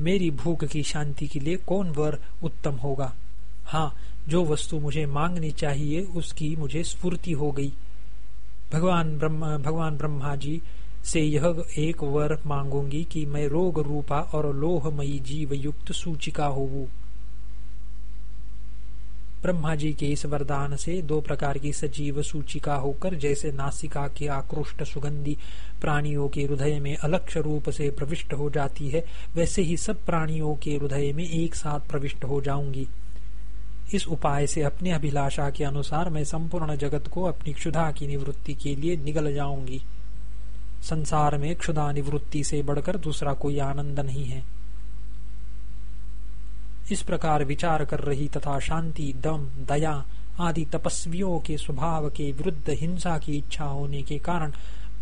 Speaker 1: मेरी भूख की शांति के लिए कौन वर उत्तम होगा? हाँ जो वस्तु मुझे मांगनी चाहिए, उसकी मुझे स्फूर्ति हो गई। भगवान ब्रह्मा भगवान ब्रह्मा जी से यह एक वर मांगूँगी कि मैं रोग रूपा और लोहमयी जीव युक्त सूचिका होवू ब्रह्मा जी के इस वरदान से दो प्रकार की सजीव सूचिका होकर, जैसे नासिका के आकृष्ट सुगंधी प्राणियों के हृदय में अलक्ष रूप से प्रविष्ट हो जाती है, वैसे ही सब प्राणियों के हृदय में एक साथ प्रविष्ट हो जाऊँगी। इस उपाय से अपने अभिलाषा के अनुसार मैं संपूर्ण जगत को अपनी क्षुधा की निवृत्ति के लिए निगल जाऊँगी। संसार में क्षुधा निवृत्ति से बढ़कर दूसरा कोई आनंद नहीं है। इस प्रकार विचार कर रही तथा शांति, दम, दया आदि तपस्वियों के स्वभाव के विरुद्ध हिंसा की इच्छा होने के कारण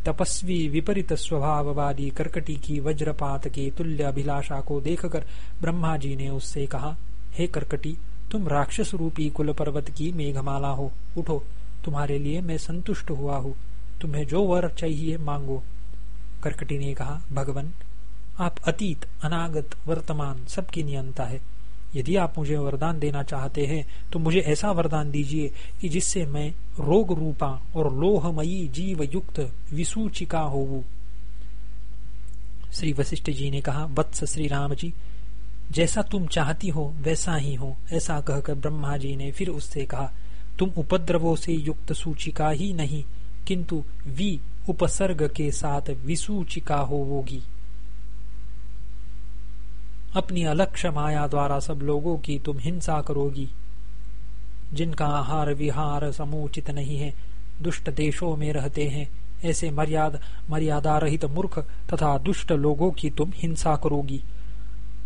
Speaker 1: तपस्वी विपरीत स्वभाव वाली करकटी की वज्रपात के तुल्य अभिलाषा को देखकर ब्रह्मा जी ने उससे कहा, हे करकटी, तुम राक्षस रूपी कुल पर्वत की मेघमाला हो। उठो, तुम्हारे लिए मैं संतुष्ट हुआ हूँ। तुम्हें जो वर चाहिए मांगो। करकटी ने कहा, भगवान, आप अतीत, अनागत, वर्तमान सबकी नियंता है। यदि आप मुझे वरदान देना चाहते हैं तो मुझे ऐसा वरदान दीजिए कि जिससे मैं रोग रूपा और लोहमयी जीव युक्त विसूचिका हो श्री वशिष्ठ जी ने कहा, वत्स श्री राम जी, जैसा तुम चाहती हो, वैसा ही हो। ऐसा कहकर ब्रह्मा जी ने फिर उससे कहा, तुम उपद्रवों से युक्त सूचिका ही नहीं, किंतु वी उपसर्ग के साथ विसूचिका होगी अपनी अलक्ष माया द्वारा सब लोगों की तुम हिंसा करोगी। जिनका आहार विहार समुचित नहीं है, दुष्ट देशों में रहते हैं, ऐसे मर्यादा मर्यादा रहित मूर्ख तथा दुष्ट लोगों की तुम हिंसा करोगी।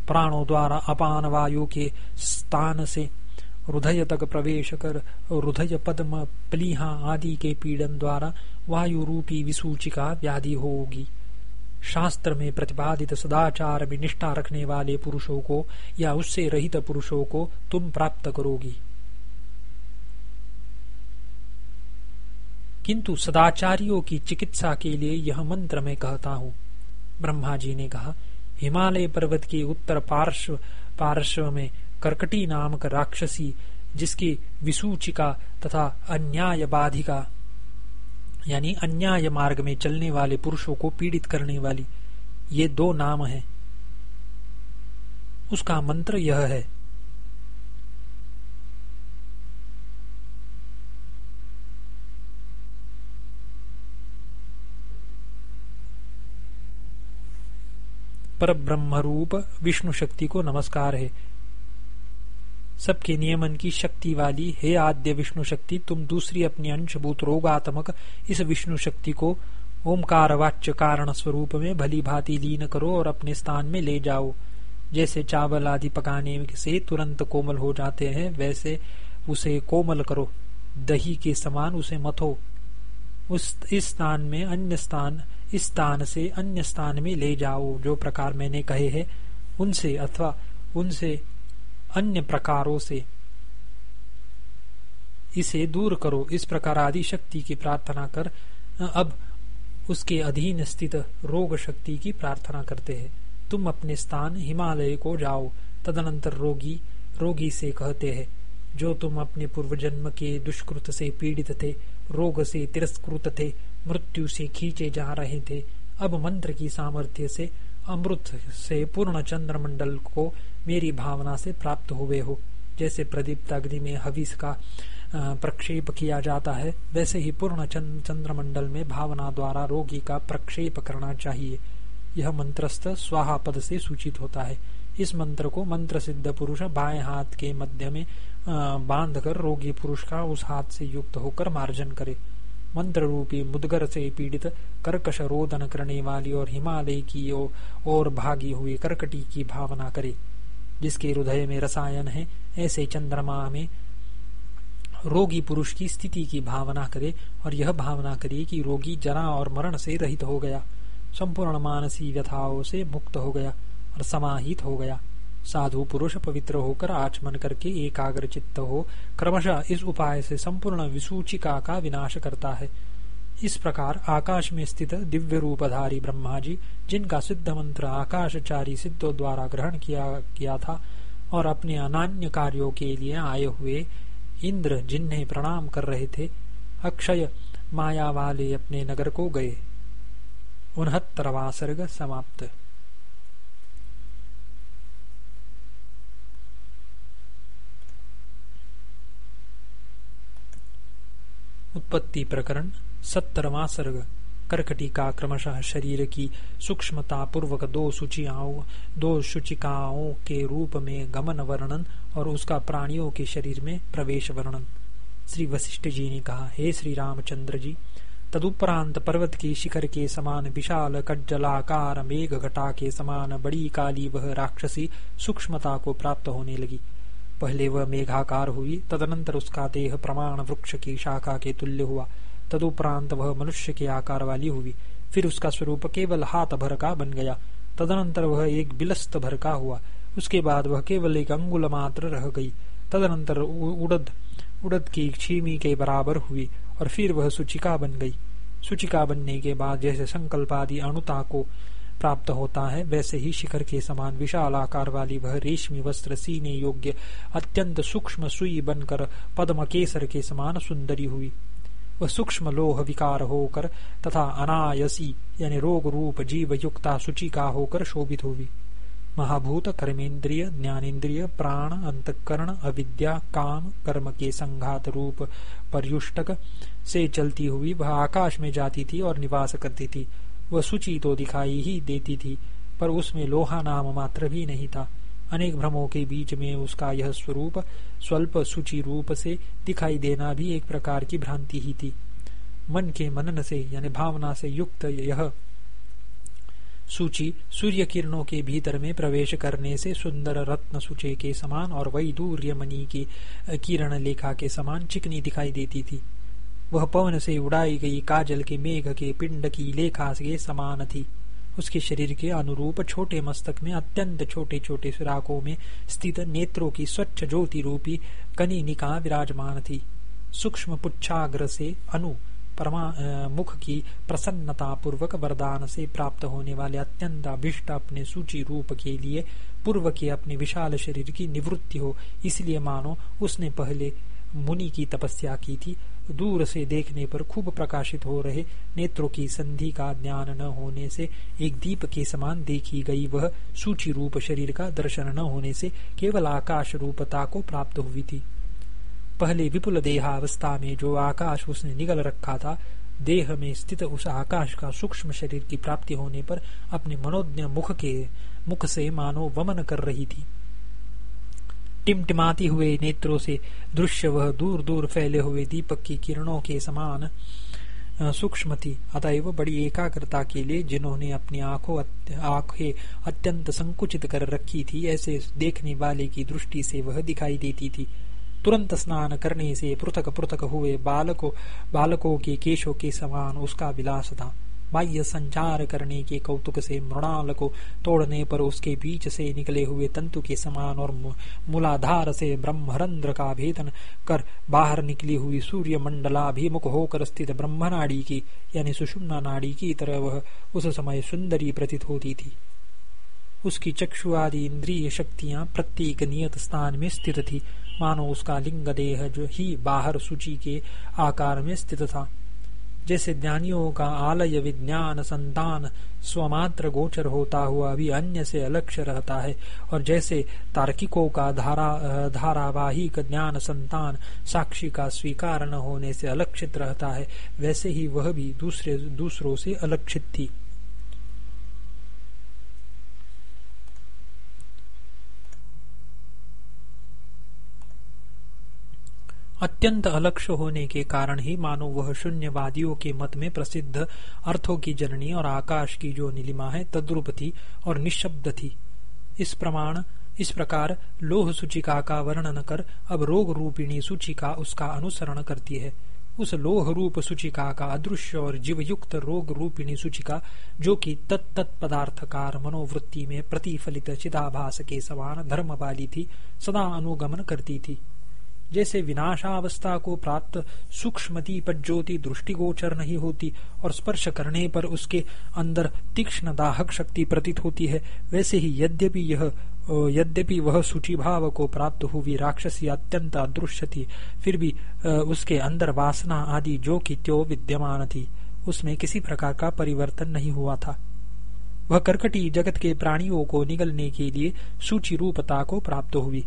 Speaker 1: प्राणों द्वारा अपान वायु के स्थान से हृदय तक प्रवेश कर हृदय पद्म प्लीहा आदि के पीड़न द्वारा वायु रूपी विसूचिका व्याधि होगी। शास्त्र में प्रतिपादित सदाचार में निष्ठा रखने वाले पुरुषों को या उससे रहित पुरुषों को तुम प्राप्त करोगी। किंतु सदाचारियों की चिकित्सा के लिए यह मंत्र मैं कहता हूँ। ब्रह्मा जी ने कहा, हिमालय पर्वत के उत्तर पार्श्व पार्श्व में कर्कटी नामक राक्षसी, जिसकी विसूचिका तथा अन्याय बाधिका यानी अन्याय मार्ग में चलने वाले पुरुषों को पीड़ित करने वाली, ये दो नाम है। उसका मंत्र यह है। पर ब्रह्म रूप विष्णु शक्ति को नमस्कार है। सबके नियमन की शक्ति वाली, हे आद्य विष्णु शक्ति, तुम दूसरी अपनी अंशभूत रोगात्मक इस विष्णु शक्ति को ओमकार वाच्य कारण स्वरूप में भली भांति लीन करो और अपने स्थान में ले जाओ। जैसे चावल आदि पकाने से तुरंत कोमल हो जाते हैं, वैसे उसे कोमल करो। दही के समान उसे मथो उस, इस स्थान में अन्य स्थान, इस स्थान से अन्य स्थान में ले जाओ, जो प्रकार मैंने कहे हैं, उनसे अथवा उनसे अन्य प्रकारों से। इसे दूर करो, इस प्रकार आदि शक्ति की प्रार्थना कर। अब उसके अधीन स्थित रोग शक्ति की प्रार्थना करते हैं। तुम अपने स्थान हिमालय को जाओ, तदनंतर रोगी रोगी से कहते हैं, जो तुम अपने पूर्व जन्म के दुष्कृत से पीड़ित थे, रोग से तिरस्कृत थे, मृत्यु से खींचे जा रहे थे, अब मंत्र की सामर्थ्य से अमृत से पूर्ण चंद्रमंडल को मेरी भावना से प्राप्त हुए हो। जैसे प्रदीप्त अग्नि में हविस का प्रक्षेप किया जाता है, वैसे ही पूर्ण चंद्रमंडल में भावना द्वारा रोगी का प्रक्षेप करना चाहिए। यह मंत्रस्थ स्वाहा पद से सूचित होता है। इस मंत्र को मंत्र सिद्ध पुरुष बाएँ हाथ के मध्य में बांधकर रोगी पुरुष का उस हाथ से युक्त होकर मार्जन करे। मंत्र रूपी मुदगर से पीड़ित कर्कश रोदन करने वाली और हिमालय की ओर भागी हुई कर्कटी की भावना करे। जिसके हृदय में रसायन है, ऐसे चंद्रमा में रोगी पुरुष की स्थिति की भावना करे और यह भावना करे कि रोगी जरा और मरण से रहित हो गया, संपूर्ण मानसी व्यथाओं से मुक्त हो गया और समाहित हो गया। साधु पुरुष पवित्र होकर आचमन करके एकाग्र चित्त हो, क्रमशः इस उपाय से संपूर्ण विसूचिका का विनाश करता है। इस प्रकार आकाश में स्थित दिव्य रूपधारी ब्रह्मा जी जिनका सिद्ध मंत्र आकाशचारी सिद्धों द्वारा ग्रहण किया गया था और अपने अनान्य कार्यों के लिए आए हुए इंद्र जिन्हें प्रणाम कर रहे थे, अक्षय माया वाले अपने नगर को गए। उनहत्तरवा सर्ग समाप्त। उत्पत्ति प्रकरण सत्तरवा सर्ग, करकटी का क्रमशः शरीर की सूक्ष्मता पूर्वक दो सूचियाओं, दो सूचिकाओं के रूप में गमन वर्णन और उसका प्राणियों के शरीर में प्रवेश वर्णन। श्री वशिष्ठ जी ने कहा, हे श्री रामचंद्र जी, तदुपरांत पर्वत के शिखर के समान विशाल कज्जलाकार मेघ घटा के समान बड़ी काली वह राक्षसी सूक्ष्मता को प्राप्त होने लगी। पहले वह मेघाकार हुई, तदनंतर उसका देह प्रमाण वृक्ष की शाखा के तुल्य हुआ। तदुपरांत वह मनुष्य के आकार वाली हुई। फिर उसका स्वरूप केवल हाथ भर का बन गया। तदनंतर वह एक बिलस्त भर का हुआ। उसके बाद वह केवल एक अंगुल मात्र रह गई। तदनंतर उड़द उड़द की छीमी के बराबर हुई और फिर वह सुचिका बन गई। सुचिका बनने के बाद जैसे संकल्प आदि अणुता को प्राप्त होता है, वैसे ही शिखर के समान विशाल आकार वाली वह रेशमी वस्त्र सीने योग्य अत्यंत सूक्ष्म सुई बनकर पद्म केसर के समान सुंदरी हुई। वह सूक्ष्म लोह विकार होकर तथा अनायसी, यानी रोग रूप जीव युक्ता सुचिका होकर शोभित हुई महाभूत कर्मेंद्रिय ज्ञानेन्द्रिय, प्राण, अंतकरण, अविद्या, काम, कर्म के संघात रूप पर्युष्टक से चलती हुई वह आकाश में जाती थी और निवास करती थी। वह सूची तो दिखाई ही देती थी, पर उसमें लोहा नाम मात्र भी नहीं था। अनेक भ्रमों के बीच में उसका यह स्वरूप स्वल्प सूची रूप से दिखाई देना भी एक प्रकार की भ्रांति ही थी। मन के मनन से, यानी भावना से युक्त यह सूची सूर्य किरणों के भीतर में प्रवेश करने से सुंदर रत्न सूचे के समान और वही दूर्य मणि की किरण लेखा के समान चिकनी दिखाई देती थी। वह पवन से उड़ाई गई काजल के मेघ के पिंड की लेखा के समान थी। उसके शरीर के अनुरूप छोटे मस्तक में, अत्यंत छोटे छोटे सुराखों में स्थित नेत्रों की स्वच्छ ज्योति रूपी कनिनिका विराजमान थी। सूक्ष्म पुच्छाग्र से अनु परमा मुख की प्रसन्नता पूर्वक वरदान से प्राप्त होने वाले अत्यंत अभिष्ट अपने सूची रूप के लिए पूर्व के अपने विशाल शरीर की निवृत्ति हो, इसलिए मानो उसने पहले मुनि की तपस्या की थी। दूर से देखने पर खूब प्रकाशित हो रहे नेत्रों की संधि का ज्ञान न होने से एक दीप के समान देखी गई वह सूची रूप शरीर का दर्शन न होने से केवल आकाश रूपता को प्राप्त हुई थी। पहले विपुल देहावस्था में जो आकाश उसने निगल रखा था, देह में स्थित उस आकाश का सूक्ष्म शरीर की प्राप्ति होने पर अपने मनोज्ञ मुख के मुख से मानो वमन कर रही थी। टिमटिमाती हुए नेत्रों से दृश्य वह दूर दूर फैले हुए दीपक की किरणों के समान सूक्ष्म थी अतएव बड़ी एकाग्रता के लिए जिन्होंने अपनी आँखों आँखें अत्यंत संकुचित कर रखी थी, ऐसे देखने वाले की दृष्टि से वह दिखाई देती थी। तुरंत स्नान करने से पृथक पृथक हुए बालकों बालकों के केशों के समान उसका विलास था। बाह्य संचार करने के कौतुक से मृणाल को तोड़ने पर उसके बीच से निकले हुए तंतु के समान और मूलाधार से ब्रह्मरंध्र का भेदन कर बाहर निकली हुई सूर्य मंडलाभिमुख होकर स्थित ब्रह्म नाड़ी की, यानी सुषुम्ना नाड़ी की तरह वह उस समय सुंदरी प्रतीत होती थी। उसकी चक्षु आदि इंद्रिय शक्तियाँ प्रत्येक नियत स्थान में स्थित थी। मानो उसका लिंग देह जो ही बाहर सूची के आकार में स्थित था। जैसे ज्ञानियों का आलय, विज्ञान, संतान स्वमात्र गोचर होता हुआ भी अन्य से अलक्ष्य रहता है। और जैसे तार्किकों का धारा धारावाहिक ज्ञान, संतान साक्षी का स्वीकार न होने से अलक्षित रहता है, वैसे ही वह भी दूसरे, दूसरों से अलक्षित थी। अत्यंत अलक्ष्य होने के कारण ही मानो वह शून्यवादियों के मत में प्रसिद्ध अर्थों की जननी और आकाश की जो नीलिमा है, तद्रुप थी और निशब्द थी। इस प्रमाण, इस प्रकार लोह सूचिका का वर्णन कर अब रोग रूपिणी सूचिका उसका अनुसरण करती है। उस लोह रूप सूचिका का अदृश्य और जीवयुक्त रोग रूपिणी सूचिका, जो कि तत्त पदार्थकार मनोवृत्ति में प्रतिफलित चिदाभास के समान धर्म वाली थी, सदा अनुगमन करती थी। जैसे विनाशावस्था को प्राप्त सूक्ष्मती ज्योति दृष्टिगोचर नहीं होती और स्पर्श करने पर उसके अंदर तीक्ष्ण दाहक शक्ति प्रतीत होती है, वैसे ही यद्यपि यह यद्यपि वह सूची भाव को प्राप्त हुई राक्षसी अत्यंत अदृश्य थी, फिर भी उसके अंदर वासना आदि जो की त्यो विद्यमान थी, उसमें किसी प्रकार का परिवर्तन नहीं हुआ था। वह कर्कटी जगत के प्राणियों को निगलने के लिए सूची रूपता को प्राप्त हुई।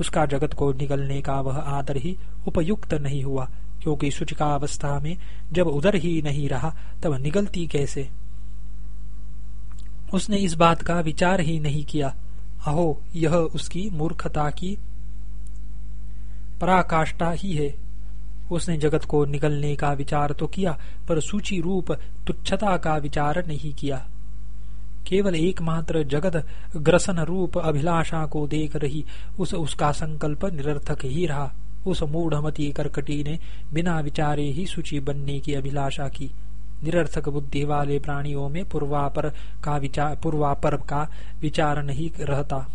Speaker 1: उसका जगत को निगलने का वह आदर ही उपयुक्त नहीं हुआ, क्योंकि सूचिका अवस्था में जब उधर ही नहीं रहा, तब निगलती कैसे? उसने इस बात का विचार ही नहीं किया। अहो, यह उसकी मूर्खता की पराकाष्ठा ही है। उसने जगत को निगलने का विचार तो किया, पर सूची रूप तुच्छता का विचार नहीं किया। केवल एकमात्र जगत ग्रसन रूप अभिलाषा को देख रही, उस उसका संकल्प निरर्थक ही रहा। उस मूढ़मती करकटी ने बिना विचारे ही सूची बनने की अभिलाषा की। निरर्थक बुद्धि वाले प्राणियों में पूर्वापर का विचार पूर्वापर का विचार नहीं रहता।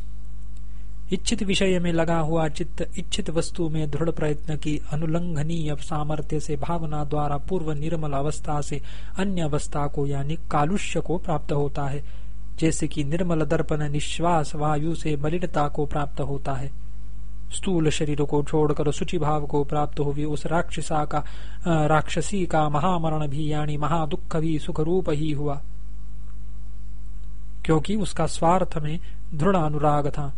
Speaker 1: इच्छित विषय में लगा हुआ चित्त, इच्छित वस्तु में दृढ़ प्रयत्न की अनुलंघनीय सामर्थ्य से, भावना द्वारा पूर्व निर्मल अवस्था से, अन्य अवस्था को यानी कालुष्य को प्राप्त होता है। जैसे कि निर्मल दर्पण निश्वास वायु से मलिनता को प्राप्त होता है। स्थूल शरीर को छोड़कर सुचि भाव को प्राप्त हुई उस राक्षसा का राक्षसी का महामरण भी यानी महादुख भी सुख रूप ही हुआ। क्योंकि उसका स्वार्थ में दृढ़ अनुराग था।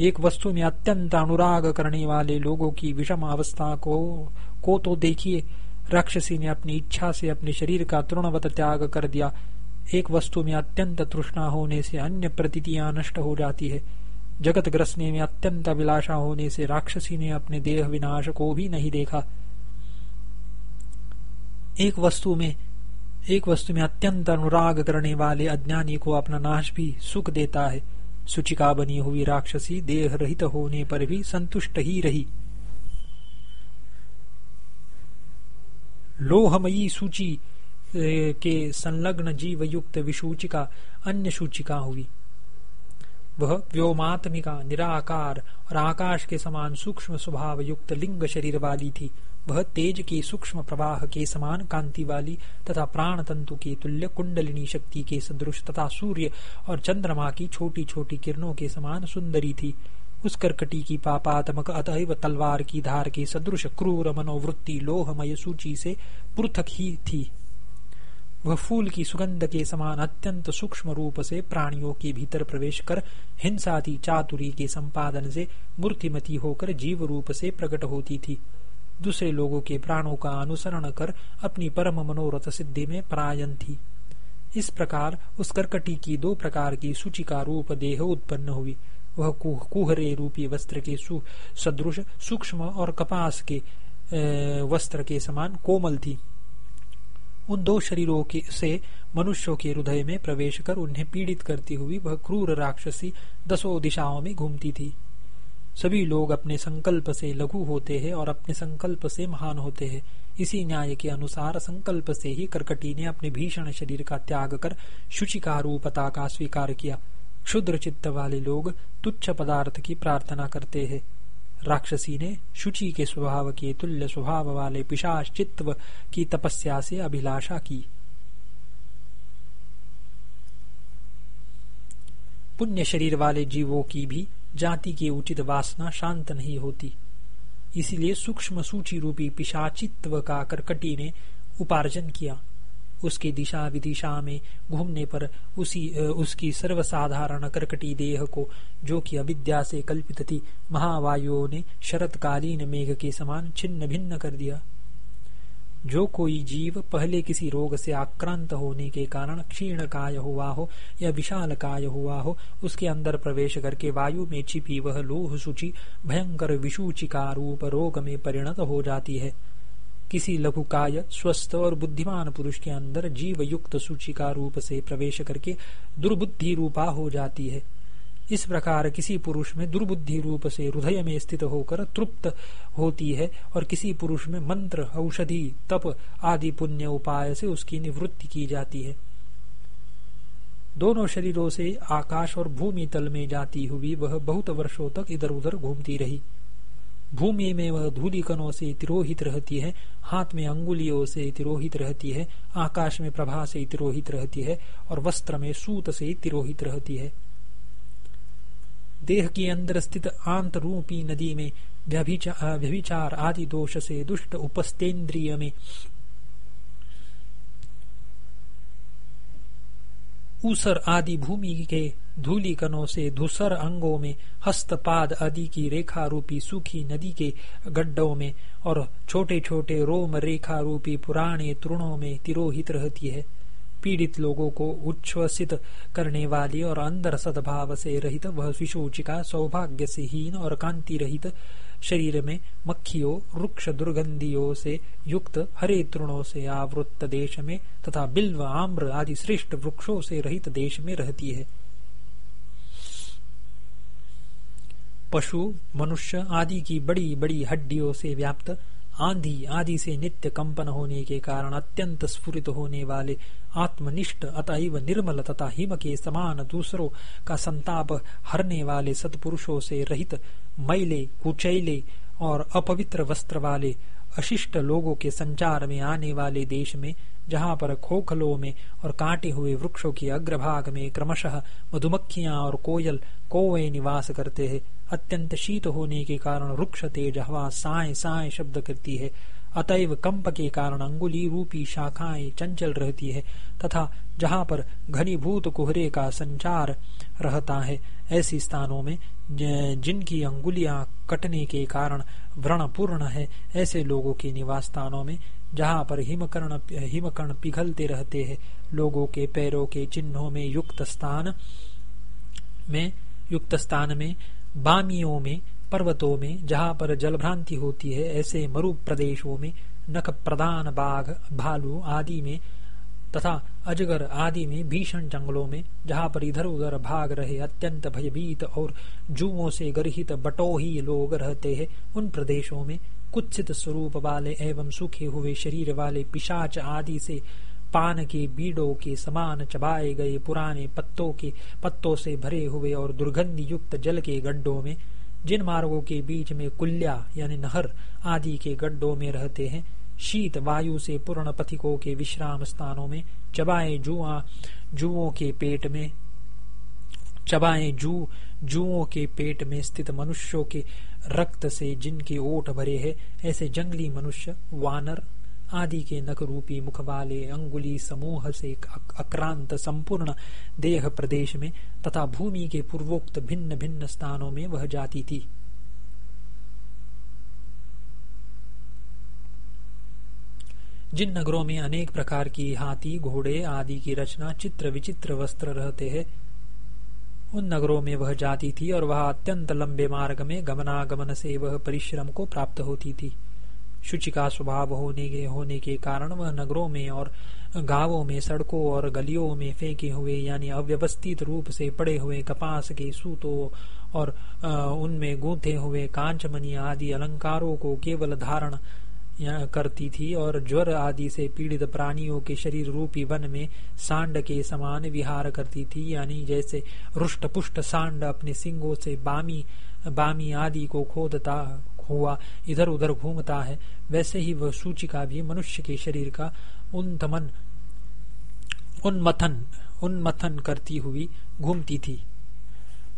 Speaker 1: एक वस्तु में अत्यंत अनुराग करने वाले लोगों की विषम अवस्था को को तो देखिए, राक्षसी ने अपनी इच्छा से अपने शरीर का तृणवत त्याग कर दिया। एक वस्तु में अत्यंत तृष्णा होने से अन्य प्रतीतियाँ नष्ट हो जाती है। जगत ग्रसने में अत्यंत अभिलाषा होने से राक्षसी ने अपने देह विनाश को भी नहीं देखा। एक वस्तु में, एक वस्तु में अत्यंत अनुराग करने वाले अज्ञानी को अपना नाश भी सुख देता है। सुचिका बनी हुई राक्षसी देह रहित होने पर भी संतुष्ट ही रही। लोहमयी सूची के संलग्न जीव युक्त विसूचिका, अन्य सूचिका हुई। वह व्योमात्मिका, निराकार और आकाश के समान सूक्ष्म स्वभाव युक्त लिंग शरीर वाली थी। वह तेज के सूक्ष्म प्रवाह के समान कांति वाली तथा प्राण तंतु के तुल्य कुंडलिनी शक्ति के सदृश तथा सूर्य और चंद्रमा की छोटी छोटी किरणों के समान सुंदरी थी। उस करकटी की पापात्मक अतएव तलवार की धार के सदृश क्रूर मनोवृत्ति लोहमय सूची से पृथक ही थी। वह फूल की सुगंध के समान अत्यंत सूक्ष्म रूप से प्राणियों के भीतर प्रवेश कर, हिंसाती चातुरी के संपादन से मूर्तिमती होकर जीव रूप से प्रकट होती थी। दूसरे लोगों के प्राणों का अनुसरण कर अपनी परम मनोरथ सिद्धि में परायण थी। इस प्रकार उस करकटी की दो प्रकार की सूची का रूप देह उत्पन्न हुई। वह कुहरे रूपी वस्त्र के सदृश, सूक्ष्म और कपास के वस्त्र के समान कोमल थी। उन दो शरीरों के, से मनुष्यों के हृदय में प्रवेश कर उन्हें पीड़ित करती हुई वह क्रूर राक्षसी दसों दिशाओं में घूमती थी। सभी लोग अपने संकल्प से लघु होते हैं और अपने संकल्प से महान होते हैं। इसी न्याय के अनुसार संकल्प से ही करकटी ने अपने भीषण शरीर का त्याग कर शुचिका रूपता का स्वीकार किया। क्षुद्र चित्त वाले लोग तुच्छ पदार्थ की प्रार्थना करते हैं। राक्षसी ने शुचि के स्वभाव के तुल्य स्वभाव वाले पिशाच चित्व की तपस्या से अभिलाषा की। पुण्य शरीर वाले जीवों की भी जाति की उचित वासना शांत नहीं होती। इसलिए सूक्ष्म सूची रूपी पिशाचित्व का करकटी ने उपार्जन किया। उसके दिशा विदिशा में घूमने पर उसी उसकी सर्वसाधारण करकटी देह को, जो कि अविद्या से कल्पित थी, महावायुओं ने शरतकालीन मेघ के समान छिन्न भिन्न कर दिया। जो कोई जीव पहले किसी रोग से आक्रांत होने के कारण क्षीण काय हुआ हो या विशाल काय हुआ हो, उसके अंदर प्रवेश करके वायु में छिपी वह लोह सूची, भयंकर विषूचिका रूप रोग में परिणत हो जाती है। किसी लघुकाय, स्वस्थ और बुद्धिमान पुरुष के अंदर जीव युक्त सूचिका रूप से प्रवेश करके दुर्बुद्धि रूपा हो जाती है। इस प्रकार किसी पुरुष में दुर्बुद्धि रूप से हृदय में स्थित होकर तृप्त होती है और किसी पुरुष में मंत्र, औषधि, तप आदि पुण्य उपाय से उसकी निवृत्ति की जाती है। दोनों शरीरों से आकाश और भूमि तल में जाती हुई वह बहुत वर्षों तक इधर उधर घूमती रही। भूमि में वह धूली कणों से तिरोहित रहती है, हाथ में अंगुलियों से तिरोहित रहती है, आकाश में प्रभा से तिरोहित रहती है और वस्त्र में सूत से तिरोहित रहती है। देह के अंदर स्थित आंत रूपी नदी में व्यभिचार आदि दोष से दुष्ट उपस्तेन्द्रिय में ऊसर आदि भूमि के धूली कणों से धूसर अंगों में हस्तपाद आदि की रेखा रूपी सूखी नदी के गड्ढों में और छोटे छोटे रोम रेखा रूपी पुराने तृणों में तिरोहित रहती है। पीड़ित लोगों को उच्छ्वसित करने वाली और अंदर सद्भाव से रहित वह विशोचिका सौभाग्य से हीन और कांति रहित शरीर में मक्खियों, वृक्ष दुर्गंधियों से युक्त हरे तृणों से आवृत्त देश में तथा बिल्व, आम्र आदि श्रेष्ठ वृक्षों से रहित देश में रहती है। पशु, मनुष्य आदि की बड़ी बड़ी हड्डियों से व्याप्त आंधी आदि से नित्य कंपन होने के कारण अत्यंत स्फुरित होने वाले आत्मनिष्ठ अतएव निर्मल तथा हिम के समान दूसरों का संताप हरने वाले सत्पुरुषों से रहित मैले, कुचैले और अपवित्र वस्त्र वाले अशिष्ट लोगों के संचार में आने वाले देश में, जहाँ पर खोखलों में और काटे हुए वृक्षों के अग्रभाग में क्रमशः मधुमक्खियाँ और कोयल कोवे निवास करते हैं। अत्यंत शीत होने के कारण वृक्ष तेज हवा साय साय शब्द करती है। अतएव कंप के कारण अंगुली रूपी शाखाएँ चंचल रहती है तथा जहाँ पर घनीभूत कोहरे का संचार रहता है ऐसी स्थानों में जिनकी अंगुलियाँ कटने के कारण व्रण पूर्ण है, ऐसे लोगों के निवास स्थानों में, जहाँ पर हिमकर्ण हिमकर्ण पिघलते रहते हैं, लोगों के पैरों के चिन्हों में युक्त स्थान में, युक्त स्थान में, बामियों में, पर्वतों में, जहाँ पर जलभ्रांति होती है, ऐसे मरु प्रदेशों में नख प्रदान बाघ, भालू आदि में, तथा अजगर आदि में, भीषण जंगलों में, जहाँ पर इधर उधर भाग रहे अत्यंत भयभीत और जुओं से गर्हित बटोही लोग रहते हैं, उन प्रदेशों में कुत्सित स्वरूप वाले एवं सूखे हुए शरीर वाले पिशाच आदि से पान के बीड़ों के समान चबाए गए पुराने पत्तों के, पत्तों से भरे हुए और दुर्गंध युक्त जल के गड्ढों में, जिन मार्गों के बीच में कुल्या यानी नहर आदि के गड्ढों में रहते हैं शीत वायु से पूर्ण पथिकों के विश्राम स्थानों में, चबाए जुआ, जुओं के पेट में, चबाए जू, जुओं के पेट में स्थित मनुष्यों के रक्त से जिनके ओठ भरे हैं, ऐसे जंगली मनुष्य, वानर आदि के नख रूपी मुख वाले अंगुली समूह से अक्रांत संपूर्ण देह प्रदेश में तथा भूमि के पूर्वोक्त भिन्न भिन्न स्थानों में वह जाती थी। जिन नगरों में अनेक प्रकार की हाथी, घोड़े आदि की रचना चित्र विचित्र वस्त्र रहते हैं, उन नगरों में वह जाती थी और वह अत्यंत लंबे मार्ग में गमनागमन से वह परिश्रम को प्राप्त होती थी। शुचि का स्वभाव होने के होने के कारण वह नगरों में और गाँवों में सड़कों और गलियों में फेंके हुए, यानी अव्यवस्थित रूप से पड़े हुए कपास के सूतों और उनमें गूंथे हुए कांचमनी आदि अलंकारों को केवल धारण करती थी और ज्वर आदि से पीड़ित प्राणियों के शरीर रूपी वन में सांड के समान विहार करती थी, यानी जैसे रुष्ट पुष्ट सांड अपने सिंगों से बामी बामी आदि को खोदता हुआ इधर उधर घूमता है, वैसे ही वह सूचिका भी मनुष्य के शरीर का उन्मथन उन्मथन करती हुई घूमती थी।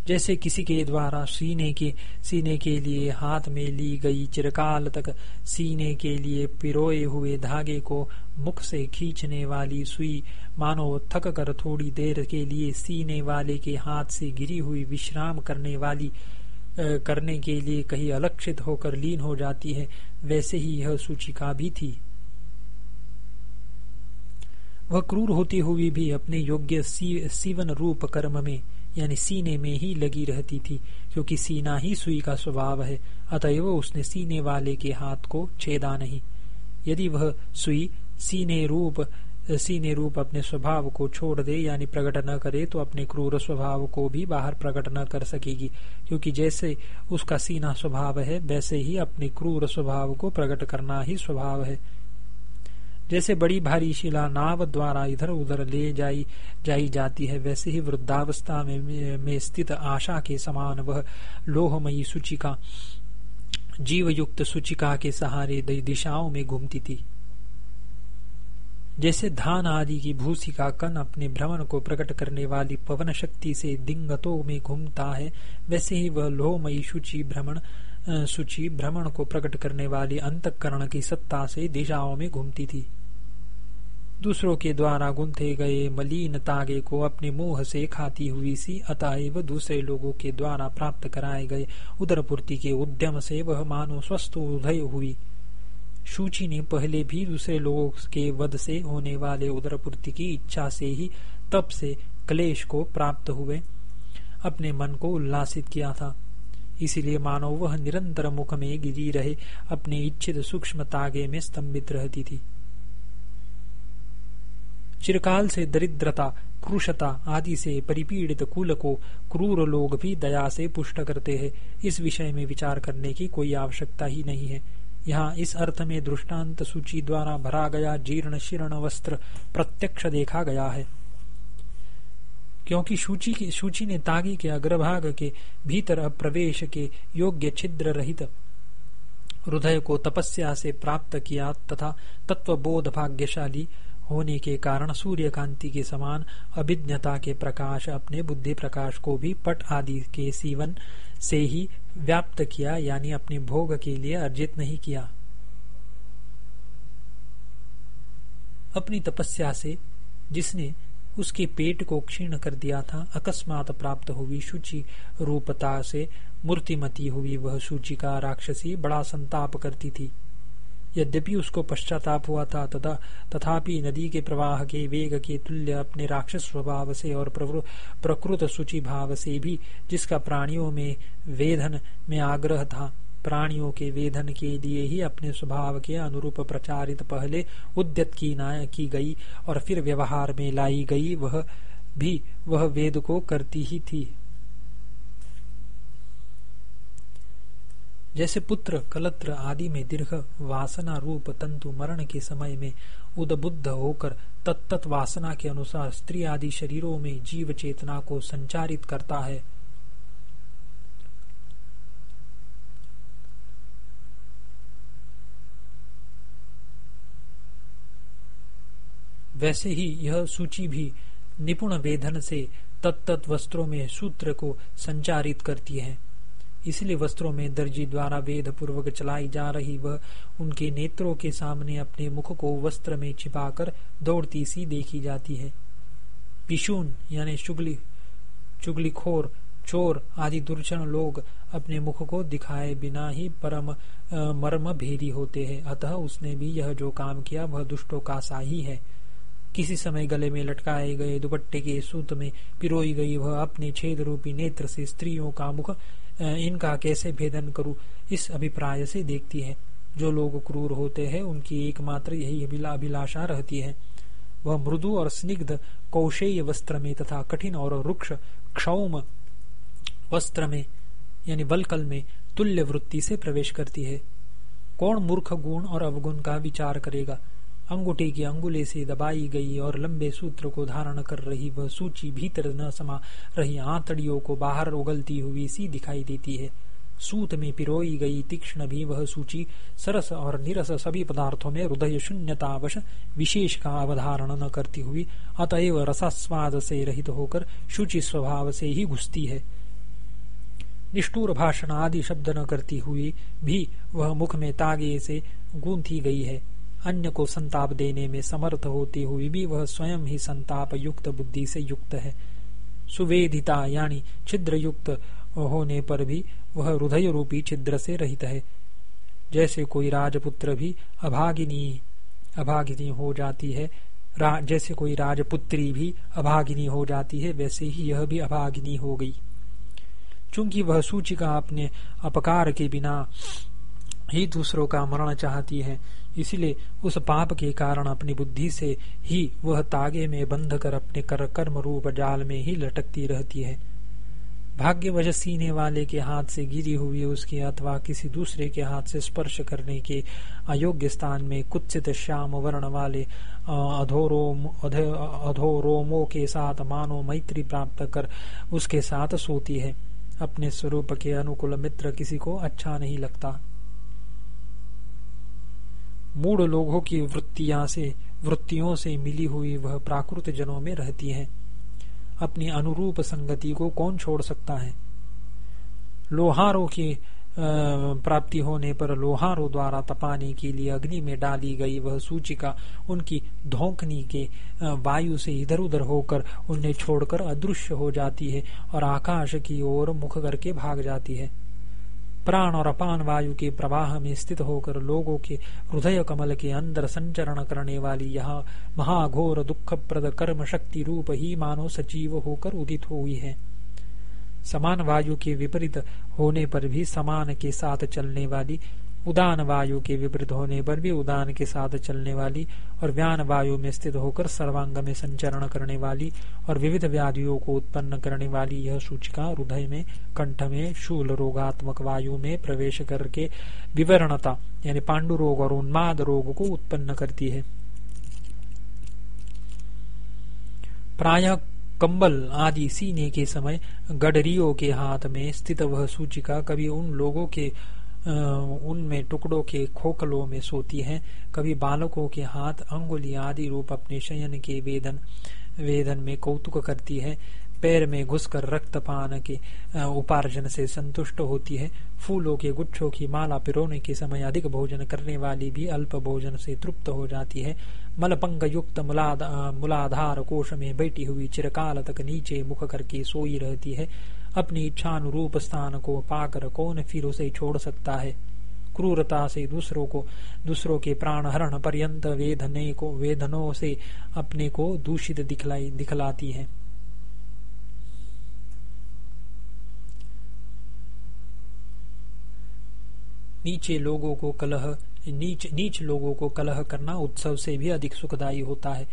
Speaker 1: जैसे किसी के द्वारा सीने के सीने के लिए हाथ में ली गई चिरकाल तक सीने के लिए पिरोए हुए धागे को मुख से खींचने वाली सुई मानो थक कर थोड़ी देर के लिए सीने वाले के हाथ से गिरी हुई विश्राम करने वाली करने के लिए कहीं अलक्षित होकर लीन हो जाती है वैसे ही यह सूचिका भी थी। वह क्रूर होती हुई भी अपने योग्य सी, सीवन रूप कर्म में यानी सीने में ही लगी रहती थी, क्योंकि सीना ही सुई का स्वभाव है, अतएव उसने सीने वाले के हाथ को छेदा नहीं। यदि वह सुई सीने रूप सीने रूप अपने स्वभाव को छोड़ दे, यानी प्रकट न करे तो अपने क्रूर स्वभाव को भी बाहर प्रकट न कर सकेगी, क्योंकि जैसे उसका सीना स्वभाव है, वैसे ही अपने क्रूर स्वभाव को प्रकट करना ही स्वभाव है। जैसे बड़ी भारी शिला नाव द्वारा इधर उधर ले जाई जाई जाती है वैसे ही वृद्धावस्था में, में स्थित आशा के समान वह लोहमयी सूचिका जीव युक्त सूचिका के सहारे दिशाओं में घूमती थी। जैसे धान आदि की भूसी का कन अपने भ्रमण को प्रकट करने वाली पवन शक्ति से दिंगतों में घूमता है वैसे ही वह लोहमयी सूची भ्रमण सूची भ्रमण को प्रकट करने वाली अंतकरण की सत्ता से दिशाओं में घूमती थी। दूसरों के द्वारा गुंथे गए मलिन तागे को अपने मुँह से खाती हुई सी अतएव दूसरे लोगों के द्वारा प्राप्त कराए गए उदरपूर्ति के उद्यम से वह मानो स्वस्थ उदय हुई। सूची ने पहले भी दूसरे लोगों के वध से होने वाले उदरपूर्ति की इच्छा से ही तप से क्लेश को प्राप्त हुए। अपने मन को उल्लासित किया था। इसीलिए मानो वह निरंतर मुख में गिरी रहे, अपने इच्छित सूक्ष्म तागे में स्तंभित रहती थी। चिरकाल से दरिद्रता, क्रूशता आदि से परिपीड़ित कुल को क्रूर लोग भी दया से पुष्ट करते हैं। इस विषय में विचार करने की कोई आवश्यकता ही नहीं है। यहाँ इस अर्थ में दृष्टांत सूची द्वारा भरा गया जीर्ण शीर्ण वस्त्र प्रत्यक्ष देखा गया है। क्योंकि सूची की सूची ने तागी के अग्रभाग के भीतर प्रवेश के योग्य छिद्र रहित हृदय को तपस्या से प्राप्त किया तथा तत्वबोध भाग्यशाली होने के कारण सूर्य कांति के समान अभिज्ञता के प्रकाश, अपने बुद्धि प्रकाश को भी पट आदि के सीवन से ही व्याप्त किया, यानी अपने भोग के लिए अर्जित नहीं किया। अपनी तपस्या से जिसने उसके पेट को क्षीण कर दिया था, अकस्मात प्राप्त हुई शुचि रूपता से मूर्तिमती हुई वह सूचिका राक्षसी बड़ा संताप करती थी। यद्यपि उसको पश्चाताप हुआ था, तथा, तथापि नदी के प्रवाह के वेग के तुल्य अपने राक्षस स्वभाव से और प्रकृत सूचि भाव से भी जिसका प्राणियों में वेधन में आग्रह था, प्राणियों के वेधन के लिए ही अपने स्वभाव के अनुरूप प्रचारित पहले उद्यत की की गई और फिर व्यवहार में लाई गई, वह भी, वह वेद को करती ही थी। जैसे पुत्र, कलत्र आदि में दीर्घ वासना रूप तंतु मरण के समय में उदबुद्ध होकर तत्त वासना के अनुसार स्त्री आदि शरीरों में जीव चेतना को संचारित करता है। वैसे ही यह सूची भी निपुण वेधन से तत्त वस्त्रों में सूत्र को संचारित करती है। इसलिए वस्त्रों में दर्जी द्वारा वेद पूर्वक चलाई जा रही वह उनके नेत्रों के सामने अपने मुख को वस्त्र में छिपाकर दौड़ती सी देखी जाती है। पिशून, यानी चुगली, चुगलीखोर, चोर आदि दुर्चन लोग अपने मुख को दिखाए बिना ही परम मर्म भेदी होते हैं। अतः उसने भी यह जो काम किया, वह दुष्टों का सा ही है। किसी समय गले में लटकाए गए दुपट्टे के सूत में पिरोई गई वह अपने छेद रूपी नेत्र से स्त्रियों का मुख इनका कैसे भेदन करूँ? इस अभिप्राय से देखती है। जो लोग क्रूर होते हैं, उनकी एकमात्र यही अभिलाषा रहती है। वह मृदु और स्निग्ध कौशेय वस्त्र में तथा कठिन और रुक्ष क्षौम वस्त्र में, यानी बलकल में तुल्य वृत्ति से प्रवेश करती है। कौन मूर्ख गुण और अवगुण का विचार करेगा? अंगूठे की अंगुले से दबाई गई और लंबे सूत्र को धारण कर रही वह सूची भीतर न समा रही आंतड़ियों को बाहर उगलती हुई सी दिखाई देती है। सूत में पिरोई गई तीक्ष्ण भी वह सूची सरस और निरस सभी पदार्थों में हृदय शून्यतावश विशेष का अवधारण न करती हुई अतएव रसास्वाद से रहित होकर शुचि स्वभाव से ही घुसती है। निष्ठुर भाषण आदि शब्द न करती हुई भी वह मुख में तागे से गूंथी गई है। अन्य को संताप देने में समर्थ होती हुई भी वह स्वयं ही संताप युक्त बुद्धि से युक्त है। सुवेदिता यानी छिद्र युक्त होने पर भी वह हृदय रूपी छिद्र से रहित है। जैसे कोई राजपुत्र भी अभागिनी अभागिनी हो जाती है रा, जैसे कोई राजपुत्री भी अभागिनी हो जाती है वैसे ही यह भी अभागिनी हो गई। चूँकि वह सूचिका अपने अपकार के बिना ही दूसरों का मरण चाहती है इसलिए उस पाप के कारण अपनी बुद्धि से ही वह तागे में बंध कर अपने कर कर्म रूप जाल में ही लटकती रहती है। भाग्यवश सीने वाले के हाथ से गिरी हुई उसके अथवा किसी दूसरे के हाथ से स्पर्श करने के अयोग्य स्थान में कुत्सित श्याम वर्ण वाले अधोरोम के साथ मानो मैत्री प्राप्त कर उसके साथ सोती है। अपने स्वरूप के अनुकूल मित्र किसी को अच्छा नहीं लगता। मूड लोगों की वृत्तियाँ से, वृत्तियों से मिली हुई वह प्राकृत जनों में रहती है। अपनी अनुरूप संगति को कौन छोड़ सकता है? लोहारों की प्राप्ति होने पर लोहारों द्वारा तपाने के लिए अग्नि में डाली गई वह सूचिका उनकी धोखनी के वायु से इधर उधर होकर उन्हें छोड़कर अदृश्य हो जाती है और आकाश की ओर मुख करके भाग जाती है। प्राण और अपान वायु के प्रवाह में स्थित होकर लोगों के हृदय कमल के अंदर संचरण करने वाली यह महाघोर दुखप्रद कर्म शक्ति रूप ही मानो सजीव होकर उदित हुई है। समान वायु के विपरीत होने पर भी समान के साथ चलने वाली उदान वायु के विपरीत होने पर भी उदान के साथ चलने वाली और व्यान वायु में स्थित होकर सर्वांग में संचरण करने वाली और विविध व्याधियों को उत्पन्न करने वाली यह सूचिका हृदय में, कंठ में, शूल रोगात्मक वायु में प्रवेश करके विवरणता, यानी पांडु रोग और उन्माद रोग को उत्पन्न करती है। प्राय कंबल आदि सीने के समय गडरियों के हाथ में स्थित वह सूचिका कभी उन लोगों के उनमें टुकड़ों के खोखलों में सोती है। कभी बालकों के हाथ अंगुली आदि रूप अपने शयन के वेदन वेदन में कौतुक करती है। पैर में घुसकर रक्तपान के उपार्जन से संतुष्ट होती है। फूलों के गुच्छों की माला पिरोने के समय अधिक भोजन करने वाली भी अल्प भोजन से तृप्त हो जाती है। मलपंग युक्त मुलाधार कोश में बैठी हुई चिरकाल तक नीचे मुख करके सोई रहती है। अपनी इच्छानुरूप स्थान को पाकर कौन फिर उसे छोड़ सकता है? क्रूरता से दूसरों को, दूसरों के प्राण हरण पर्यंत वेदने को, वेदनों से अपने को दूषित दिखलाई, दिखलाती है। नीचे लोगों को कलह, नीच नीच लोगों को कलह करना उत्सव से भी अधिक सुखदायी होता है।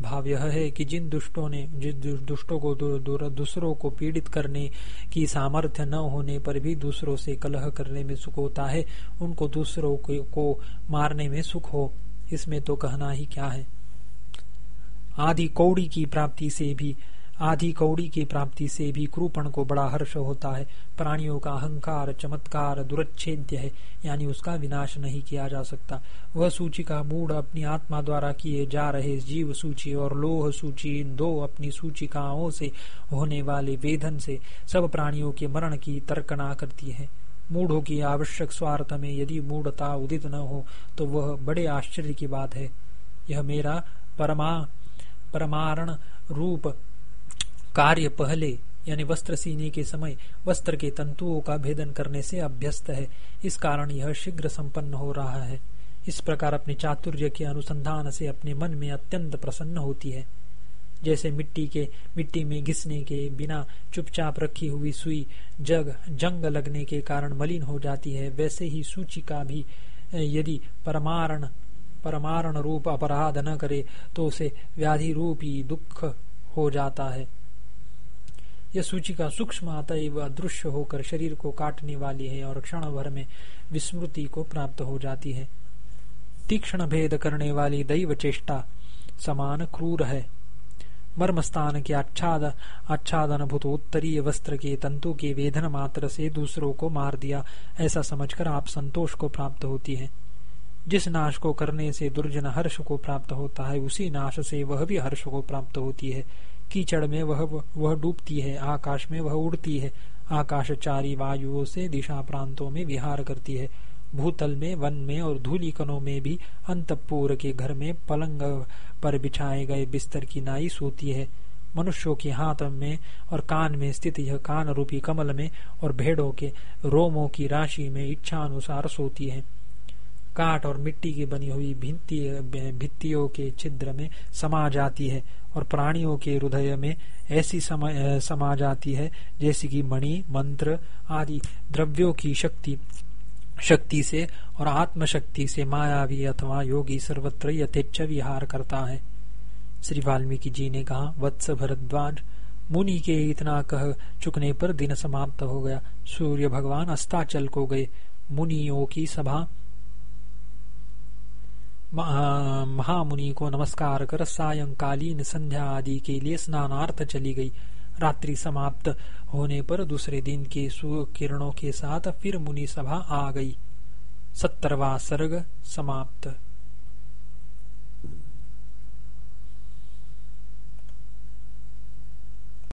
Speaker 1: भाव यह है कि जिन दुष्टों ने, जिन दुष्टों को दूसरों को पीड़ित करने की सामर्थ्य न होने पर भी दूसरों से कलह करने में सुख होता है, उनको दूसरों को मारने में सुख हो। इसमें तो कहना ही क्या है? आदि कौड़ी की प्राप्ति से भी आदि कौड़ी की प्राप्ति से भी क्रूपण को बड़ा हर्ष होता है। प्राणियों का अहंकार चमत्कार दुरच्छेद्य है, यानी उसका विनाश नहीं किया जा सकता। वह सूची का मूड अपनी आत्मा द्वारा किए जा रहे जीव सूची और लोह सूची, इन दो अपनी सूचिकाओं से होने वाले वेदन से सब प्राणियों के मरण की तर्कना करती है। मूढ़ों की आवश्यक स्वार्थ में यदि मूढ़ता उदित न हो तो वह बड़े आश्चर्य की बात है। यह मेरा परमा, परमारण रूप कार्य पहले, यानी वस्त्र सीने के समय, वस्त्र के तंतुओं का भेदन करने से अभ्यस्त है। इस कारण यह शीघ्र संपन्न हो रहा है। इस प्रकार अपने चातुर्य के अनुसंधान से अपने मन में अत्यंत प्रसन्न होती है। जैसे मिट्टी के, मिट्टी में घिसने के बिना चुपचाप रखी हुई सुई, जग, जंग लगने के कारण मलिन हो जाती है, वैसे ही सूची का भी यदि परमारण परमारण रूप अपराध न करे तो उसे व्याधि रूपी दुख हो जाता है। यह सूची का सूक्ष्म अतएव अदृश्य होकर शरीर को काटने वाली है और क्षण भर में विस्मृति को प्राप्त हो जाती है। तीक्ष्ण भेद करने वाली दैव चेष्टा समान क्रूर है। मर्म स्थान के आच्छाद आच्छादन भूत उत्तरीय वस्त्र के तंतु के वेदन मात्र से दूसरों को मार दिया, ऐसा समझकर आप संतोष को प्राप्त होती है। जिस नाश को करने से दुर्जन हर्ष को प्राप्त होता है, उसी नाश से वह भी हर्ष को प्राप्त होती है। कीचड़ में वह वह डूबती है, आकाश में वह उड़ती है। आकाशचारी वायुओं से दिशा प्रांतों में विहार करती है। भूतल में, वन में और धूलिकनों में भी अंतपुर के घर में पलंग पर बिछाए गए बिस्तर की नाई सोती है। मनुष्यों के हाथ में और कान में स्थित यह कान रूपी कमल में और भेड़ों के रोमों की राशि में इच्छा अनुसार सोती है। काट और मिट्टी की बनी हुई भित्तियों के छिद्र में समा जाती है और प्राणियों के हृदय में ऐसी समा जाती है, जैसी कि मणि, मंत्र आदि द्रव्यों की शक्ति शक्ति से और आत्म शक्ति से मायावी अथवा योगी सर्वत्र यथेच्छ विहार करता है। श्री वाल्मीकि जी ने कहा, वत्स भरद्वाज, मुनि के इतना कह चुकने पर दिन समाप्त हो गया। सूर्य भगवान अस्ताचल को गए। मुनियों की सभा महामुनि को नमस्कार कर सायंकालीन संध्या आदि के लिए स्नानार्थ चली गई। रात्रि समाप्त होने पर दूसरे दिन के किरणों के साथ फिर मुनि सभा आ गई। सत्तरवा सर्ग समाप्त।